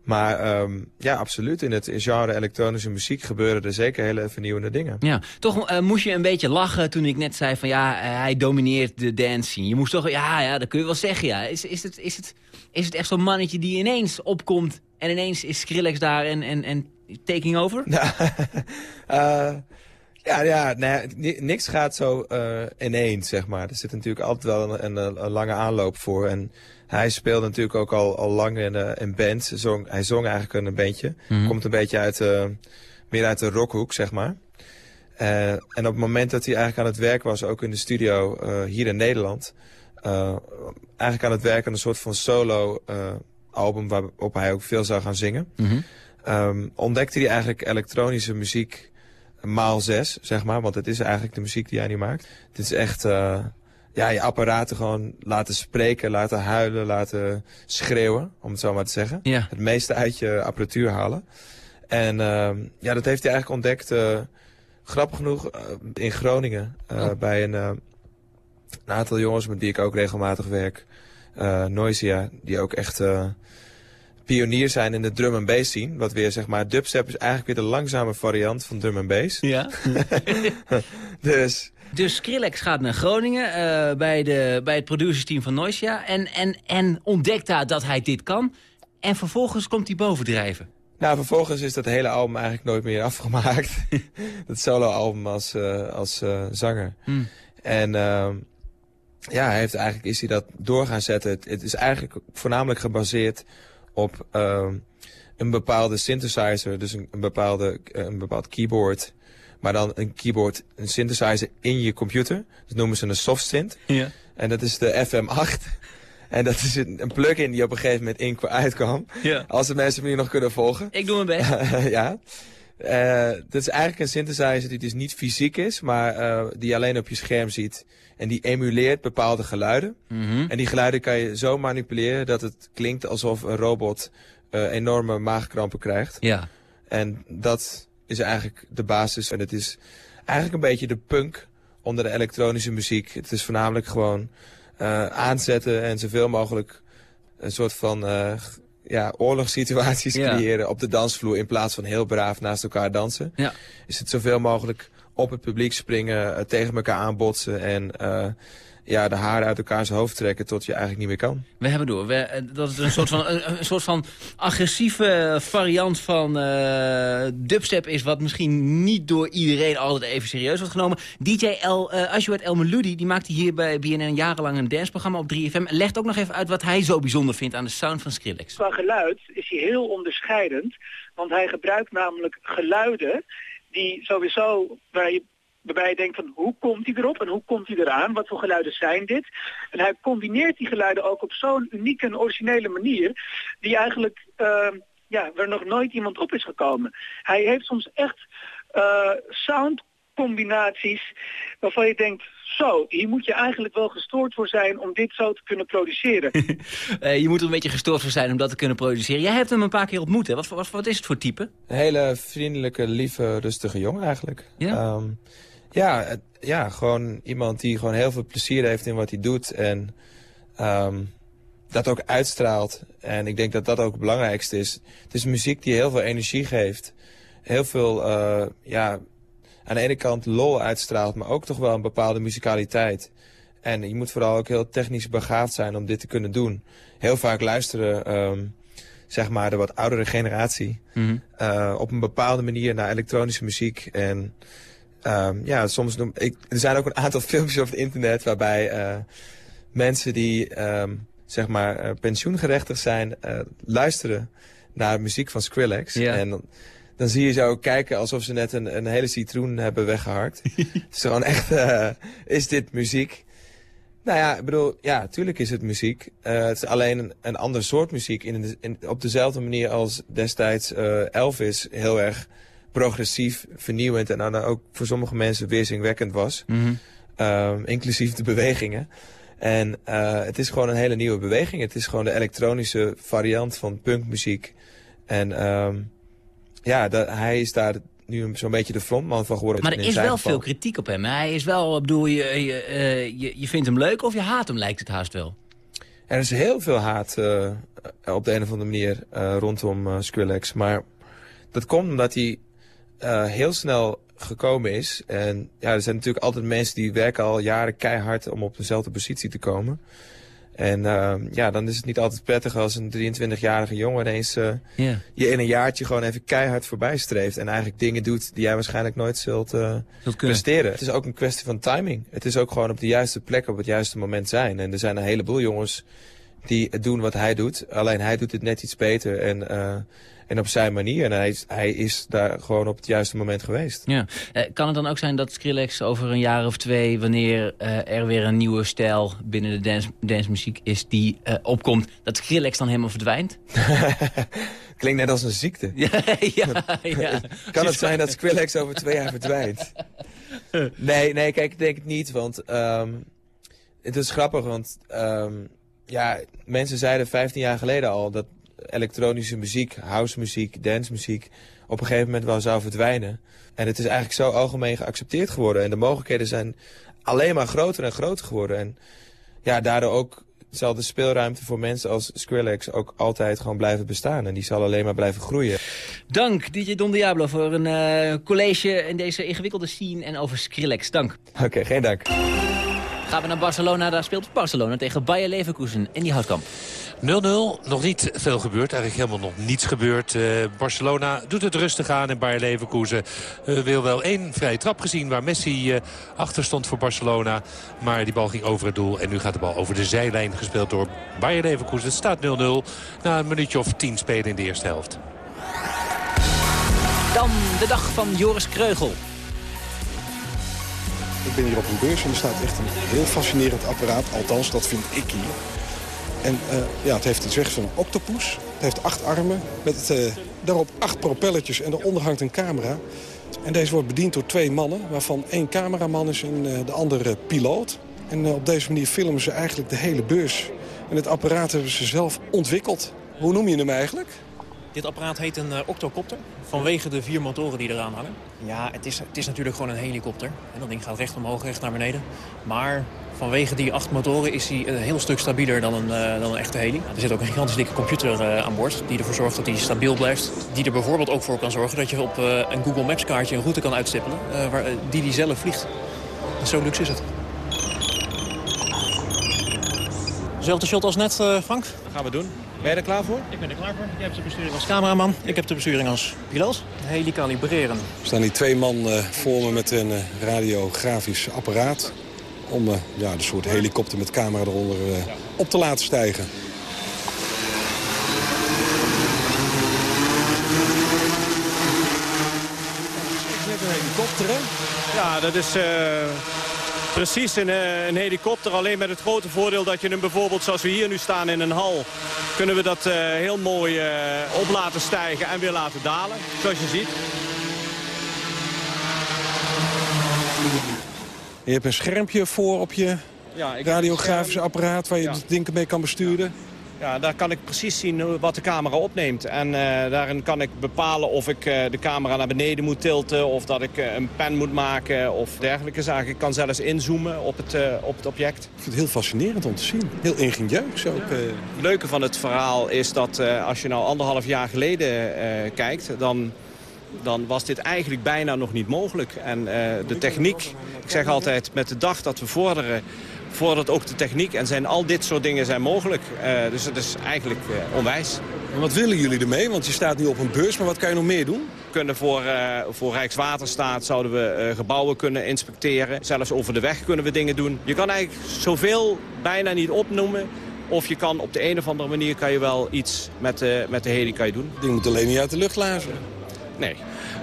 Maar ehm, ja, absoluut. In het genre elektronische muziek gebeuren er zeker hele vernieuwende dingen. Ja, toch eh, moest je een beetje lachen toen ik net zei van ja, eh, hij domineert de dance scene. Je moest toch, ja, ja, dat kun je wel zeggen, ja. Is, is, het, is, het, is het echt zo'n mannetje die ineens opkomt en ineens is Skrillex daar en, en, en taking over? *laughs* Eh, ja, ja niks gaat zo ineens, zeg maar. Er zit natuurlijk altijd wel een, een, een lange aanloop voor. En hij speelde natuurlijk ook al, al lang in, eh in bands. Zong, hij zong eigenlijk een bandje. Mhm. Komt een beetje uit, eh, meer uit de rockhoek, zeg maar. Eh, en op het moment dat hij eigenlijk aan het werk was, ook in de studio eh, hier in Nederland... eh, eigenlijk aan het werk aan een soort van solo eh, album waarop hij ook veel zou gaan zingen... Mhm. Ehm, ontdekte hij eigenlijk elektronische muziek maal zes, zeg maar. Want het is eigenlijk de muziek die hij nu maakt. Het is echt eh, ja, je apparaten gewoon laten spreken, laten huilen, laten schreeuwen, om het zo maar te zeggen. Ja. Het meeste uit je apparatuur halen. En ehm, ja, dat heeft hij eigenlijk ontdekt, eh, grappig genoeg, eh, in Groningen. eh, Oh. Bij een, een aantal jongens met die ik ook regelmatig werk. Noisia, die ook echt... pionier zijn in de drum and bass scene. Wat weer, zeg maar, dubstep is eigenlijk weer de langzame variant van drum and bass. Ja. *laughs* dus... Dus Skrillex gaat naar Groningen eh, bij, de, bij het producersteam van Noisia en, en, en ontdekt daar dat hij dit kan. En vervolgens komt hij bovendrijven. Nou, vervolgens is dat hele album eigenlijk nooit meer afgemaakt. *laughs* dat solo-album als, eh, als eh, zanger. Hmm. En ehm, ja, hij heeft eigenlijk, is hij dat door gaan zetten. Het, het is eigenlijk voornamelijk gebaseerd op ehm, een bepaalde synthesizer. Dus een, een, bepaalde, eh, een bepaald keyboard. Maar dan een keyboard, een synthesizer in je computer. Dat noemen ze een soft synth. Ja. En dat is de FM8. *laughs* En dat is een, een plugin die op een gegeven moment in uitkwam. Ja. Als de mensen me nu nog kunnen volgen. Ik doe mijn best. *laughs* ja. Uh, dat is eigenlijk een synthesizer die dus niet fysiek is, maar uh, die je alleen op je scherm ziet. En die emuleert bepaalde geluiden. Mhm. En die geluiden kan je zo manipuleren dat het klinkt alsof een robot uh, enorme maagkrampen krijgt. Ja. En dat is eigenlijk de basis. En het is eigenlijk een beetje de punk onder de elektronische muziek. Het is voornamelijk gewoon aanzetten en zoveel mogelijk een soort van ja, oorlogssituaties Ja. creëren op de dansvloer. In plaats van heel braaf naast elkaar dansen. Ja. Is het zoveel mogelijk op het publiek springen, uh, tegen elkaar aanbotsen en uh, ja, de haren uit elkaars hoofd trekken tot je eigenlijk niet meer kan. We hebben door. We, eh, dat het een soort van, een, een soort van agressieve variant van uh, dubstep is... wat misschien niet door iedereen altijd even serieus wordt genomen. DJ El, uh, Ashuat El Meloudi, die maakte hier bij BNN jarenlang een danceprogramma op 3FM. Legt ook nog even uit wat hij zo bijzonder vindt aan de sound van Skrillex. Qua geluid is hij heel onderscheidend. Want hij gebruikt namelijk geluiden die sowieso... waar je waarbij je denkt van hoe komt hij erop en hoe komt hij eraan? Wat voor geluiden zijn dit? En hij combineert die geluiden ook op zo'n unieke en originele manier... die eigenlijk, uh, ja, waar nog nooit iemand op is gekomen. Hij heeft soms echt uh, soundcombinaties waarvan je denkt... zo, hier moet je eigenlijk wel gestoord voor zijn om dit zo te kunnen produceren. uh, *laughs* je moet er een beetje gestoord voor zijn om dat te kunnen produceren. Jij hebt hem een paar keer ontmoet, hè? Wat, wat, wat is het voor type? Een hele vriendelijke, lieve, rustige jongen eigenlijk. Ja? Um, ja, ja, gewoon iemand die gewoon heel veel plezier heeft in wat hij doet. En um, dat ook uitstraalt. En ik denk dat dat ook het belangrijkste is. Het is muziek die heel veel energie geeft. Heel veel, uh, ja, aan de ene kant lol uitstraalt, maar ook toch wel een bepaalde muzikaliteit. En je moet vooral ook heel technisch begaafd zijn om dit te kunnen doen. Heel vaak luisteren, um, zeg maar, de wat oudere generatie... Mm -hmm. uh, op een bepaalde manier naar elektronische muziek. En um, ja, soms noem, ik, er zijn ook een aantal *laughs* filmpjes op het internet waarbij uh, mensen die um, zeg maar uh, pensioengerechtigd zijn uh, luisteren naar muziek van Skrillex. En dan, dan zie je ze ook kijken alsof ze net een, een hele citroen hebben weggeharkt. *laughs* Het is gewoon echt, is dit muziek? Nou ja, ik bedoel, ja, tuurlijk is het muziek. Uh, het is alleen een, een ander soort muziek. In, de, in, op dezelfde manier als destijds uh, Elvis heel erg progressief, vernieuwend en dan ook voor sommige mensen weerzinwekkend was. Mm -hmm. uh, inclusief de bewegingen. En uh, het is gewoon een hele nieuwe beweging. Het is gewoon de elektronische variant van punkmuziek. En um, ja, dat, hij is daar nu zo'n beetje de frontman van geworden. Maar er is wel veel kritiek op hem. Hij is wel, bedoel je, je, uh, je, je vindt hem leuk of je haat hem, lijkt het haast wel. Er is heel veel haat uh, op de een of andere manier rondom Skrillex. Maar dat komt omdat hij uh, heel snel gekomen is. En ja, er zijn natuurlijk altijd mensen die werken al jaren keihard om op dezelfde positie te komen. En uh, ja, dan is het niet altijd prettig als een 23-jarige jongen ineens uh, yeah. je in een jaartje gewoon even keihard voorbij streeft. En eigenlijk dingen doet die jij waarschijnlijk nooit zult, uh, zult presteren. Het is ook een kwestie van timing. Het is ook gewoon op de juiste plek op het juiste moment zijn. En er zijn een heleboel jongens die doen wat hij doet. Alleen hij doet het net iets beter en, en op zijn manier. En hij is, hij is daar gewoon op het juiste moment geweest. Ja. Uh, kan het dan ook zijn dat Skrillex over een jaar of twee... wanneer uh, er weer een nieuwe stijl binnen de dance, dancemuziek is die opkomt... dat Skrillex dan helemaal verdwijnt? *laughs* Klinkt net als een ziekte. *laughs* ja, ja, ja. *laughs* kan het zijn dat Skrillex over twee jaar verdwijnt? nee, nee, kijk, ik denk het niet. Want um, het is grappig, want... Um, ja, mensen zeiden 15 jaar geleden al dat elektronische muziek, housemuziek, dancemuziek op een gegeven moment wel zou verdwijnen. En het is eigenlijk zo algemeen geaccepteerd geworden. En de mogelijkheden zijn alleen maar groter en groter geworden. En ja, daardoor ook zal de speelruimte voor mensen als Skrillex ook altijd gewoon blijven bestaan. En die zal alleen maar blijven groeien. Dank DJ Don Diablo voor een uh, college in deze ingewikkelde scene en over Skrillex. Dank. Oké, okay, geen dank. Gaan we naar Barcelona, daar speelt Barcelona tegen Bayer Leverkusen in die houtkamp. 0-0, nog niet veel gebeurd. Eigenlijk helemaal nog niets gebeurd. Uh, Barcelona doet het rustig aan en Bayer Leverkusen uh, wil wel één vrije trap gezien... waar Messi uh, achter stond voor Barcelona. Maar die bal ging over het doel en nu gaat de bal over de zijlijn gespeeld door Bayer Leverkusen. Het staat 0-0 na een minuutje of tien spelen in de eerste helft. Dan de dag van Joris Kreugel. Ik ben hier op een beurs en er staat echt een heel fascinerend apparaat. Althans, dat vind ik hier. En uh, ja, het heeft iets weg van een octopus. Het heeft acht armen met uh, daarop acht propelletjes en eronder hangt een camera. En deze wordt bediend door twee mannen, waarvan één cameraman is en uh, de andere piloot. En op deze manier filmen ze eigenlijk de hele beurs. En het apparaat hebben ze zelf ontwikkeld. Hoe noem je hem eigenlijk? Dit apparaat heet een uh, octocopter, vanwege de vier motoren die eraan hangen. Ja, het is, het is natuurlijk gewoon een helikopter. En dat ding gaat recht omhoog, recht naar beneden. Maar vanwege die acht motoren is hij een heel stuk stabieler dan een, uh, dan een echte heli. Er zit ook een gigantisch dikke computer uh, aan boord die ervoor zorgt dat hij stabiel blijft. Die er bijvoorbeeld ook voor kan zorgen dat je op een Google Maps kaartje een route kan uitstippelen waar, die die zelf vliegt. Zo luxe is het. Zelfde shot als net, Frank? Dat gaan we doen. Ben je er klaar voor? Ik ben er klaar voor. Jij hebt de besturing als cameraman. Ik heb de besturing als piloot. Heli kalibreren. Er staan hier twee man uh, voor me met een uh, radiografisch apparaat. Om uh, ja, de soort helikopter met camera eronder op te laten stijgen. Net een helikopter, hè? Ja, dat is precies een, een, helikopter. Alleen met het grote voordeel dat je hem bijvoorbeeld, zoals we hier nu staan in een hal... kunnen we dat uh, heel mooi uh, op laten stijgen en weer laten dalen. Zoals je ziet. Je hebt een schermpje voor op je ja, radiografische apparaat... waar je ja. het ding mee kan besturen. Ja, daar kan ik precies zien wat de camera opneemt. En uh, daarin kan ik bepalen of ik uh, de camera naar beneden moet tilten... of dat ik uh, een pen moet maken of dergelijke zaken. Ik kan zelfs inzoomen op het, op het object. Ik vind het heel fascinerend om te zien. Heel ingenieus ook. Ja. Het leuke van het verhaal is dat als je nou anderhalf jaar geleden kijkt... dan dan was dit eigenlijk bijna nog niet mogelijk. En de techniek, ik zeg altijd, met de dag dat we vorderen vordert ook de techniek en zijn al dit soort dingen zijn mogelijk. Uh, dus dat is eigenlijk uh, onwijs. En wat willen jullie ermee? Want je staat nu op een beurs, maar wat kan je nog meer doen? We kunnen voor, uh, voor Rijkswaterstaat zouden we gebouwen kunnen inspecteren. Zelfs over de weg kunnen we dingen doen. Je kan eigenlijk zoveel bijna niet opnoemen. Of je kan op de een of andere manier kan je wel iets met de, met de heli kan je doen. Die moet alleen niet uit de lucht lazen. Nee.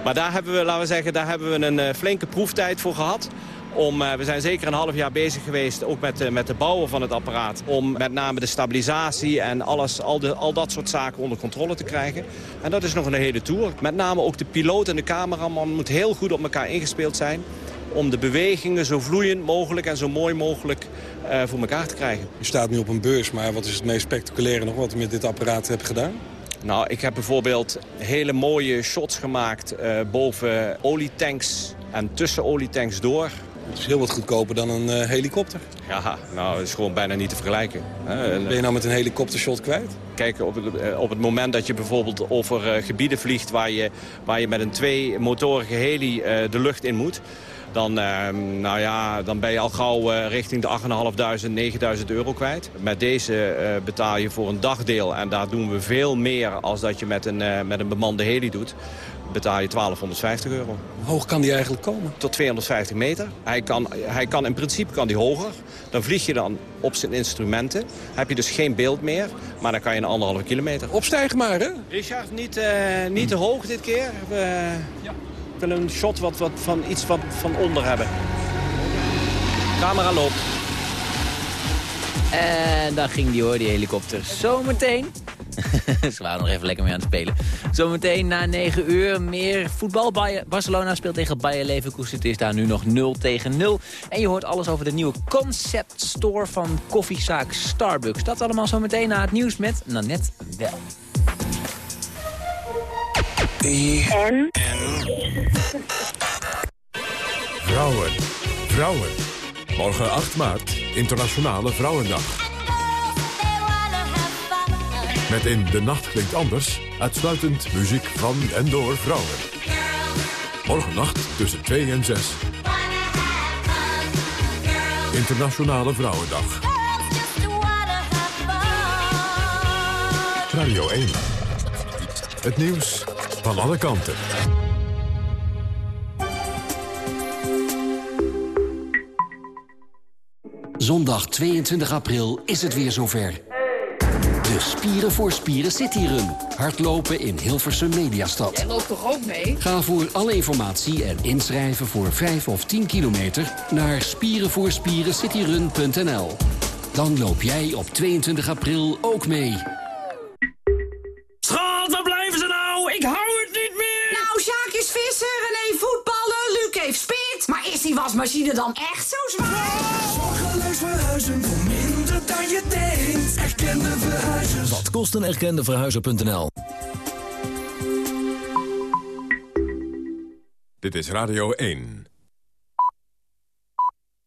Maar daar hebben we, laten we zeggen, daar hebben we een flinke proeftijd voor gehad. Om, uh, we zijn zeker een half jaar bezig geweest, ook met, uh, met de bouwen van het apparaat... om met name de stabilisatie en alles, al, de, al dat soort zaken onder controle te krijgen. En dat is nog een hele tour. Met name ook de piloot en de cameraman moet heel goed op elkaar ingespeeld zijn om de bewegingen zo vloeiend mogelijk en zo mooi mogelijk uh, voor elkaar te krijgen. Je staat nu op een beurs, maar wat is het meest spectaculaire nog wat je met dit apparaat hebt gedaan? Nou, ik heb bijvoorbeeld hele mooie shots gemaakt uh, boven olietanks en tussen olietanks door. Het is heel wat goedkoper dan een uh, helikopter. Ja, nou, het is gewoon bijna niet te vergelijken. Ben je nou met een helikoptershot kwijt? Kijk, op het, op het moment dat je bijvoorbeeld over uh, gebieden vliegt... Waar je, waar je met een twee-motorige heli uh, de lucht in moet... Dan, uh, nou ja, dan ben je al gauw richting de 8.500, 9.000 euro kwijt. Met deze betaal je voor een dagdeel. En daar doen we veel meer als dat je met een, met een bemande heli doet betaal je 1250 euro. Hoe hoog kan die eigenlijk komen? Tot 250 meter. Hij kan, hij kan in principe kan die hoger. Dan vlieg je dan op zijn instrumenten. Heb je dus geen beeld meer, maar dan kan je een anderhalve kilometer. Opstijgen maar, hè? Richard, niet, uh, niet te hoog dit keer. We ja. willen een shot wat, wat van iets wat van onder hebben. Camera loopt. En daar ging die hoor, die helikopter. Zometeen *laughs* Ze waren nog even lekker mee aan het spelen. Zometeen na 9 uur meer voetbal. Barcelona speelt tegen Bayer Leverkusen. Het is daar nu nog 0 tegen 0. En je hoort alles over de nieuwe concept store van koffiezaak Starbucks. Dat allemaal zometeen na het nieuws met Nanette Wel. En? Vrouwen. Vrouwen. Morgen 8 maart, Internationale Vrouwendag. Met in De Nacht Klinkt Anders uitsluitend muziek van en door vrouwen. Morgennacht tussen 2 en 6. Internationale Vrouwendag. Radio 1. Het nieuws van alle kanten. Zondag 22 april is het weer zover. De Spieren voor Spieren City Run. Hardlopen in Hilversum Mediastad. En loopt toch ook mee? Ga voor alle informatie en inschrijven voor 5 of 10 kilometer... naar spierenvoorspierencityrun.nl. Dan loop jij op 22 april ook mee. Schat, waar blijven ze nou? Ik hou het niet meer! Nou, Sjaak is visser, René voetballen, Luc heeft spit. Maar is die wasmachine dan echt zo zwaar? Zorgeloos verhuizen dan je denkt. Erkende verhuizers. Wat kost een erkende verhuizer.nl? Dit is Radio 1.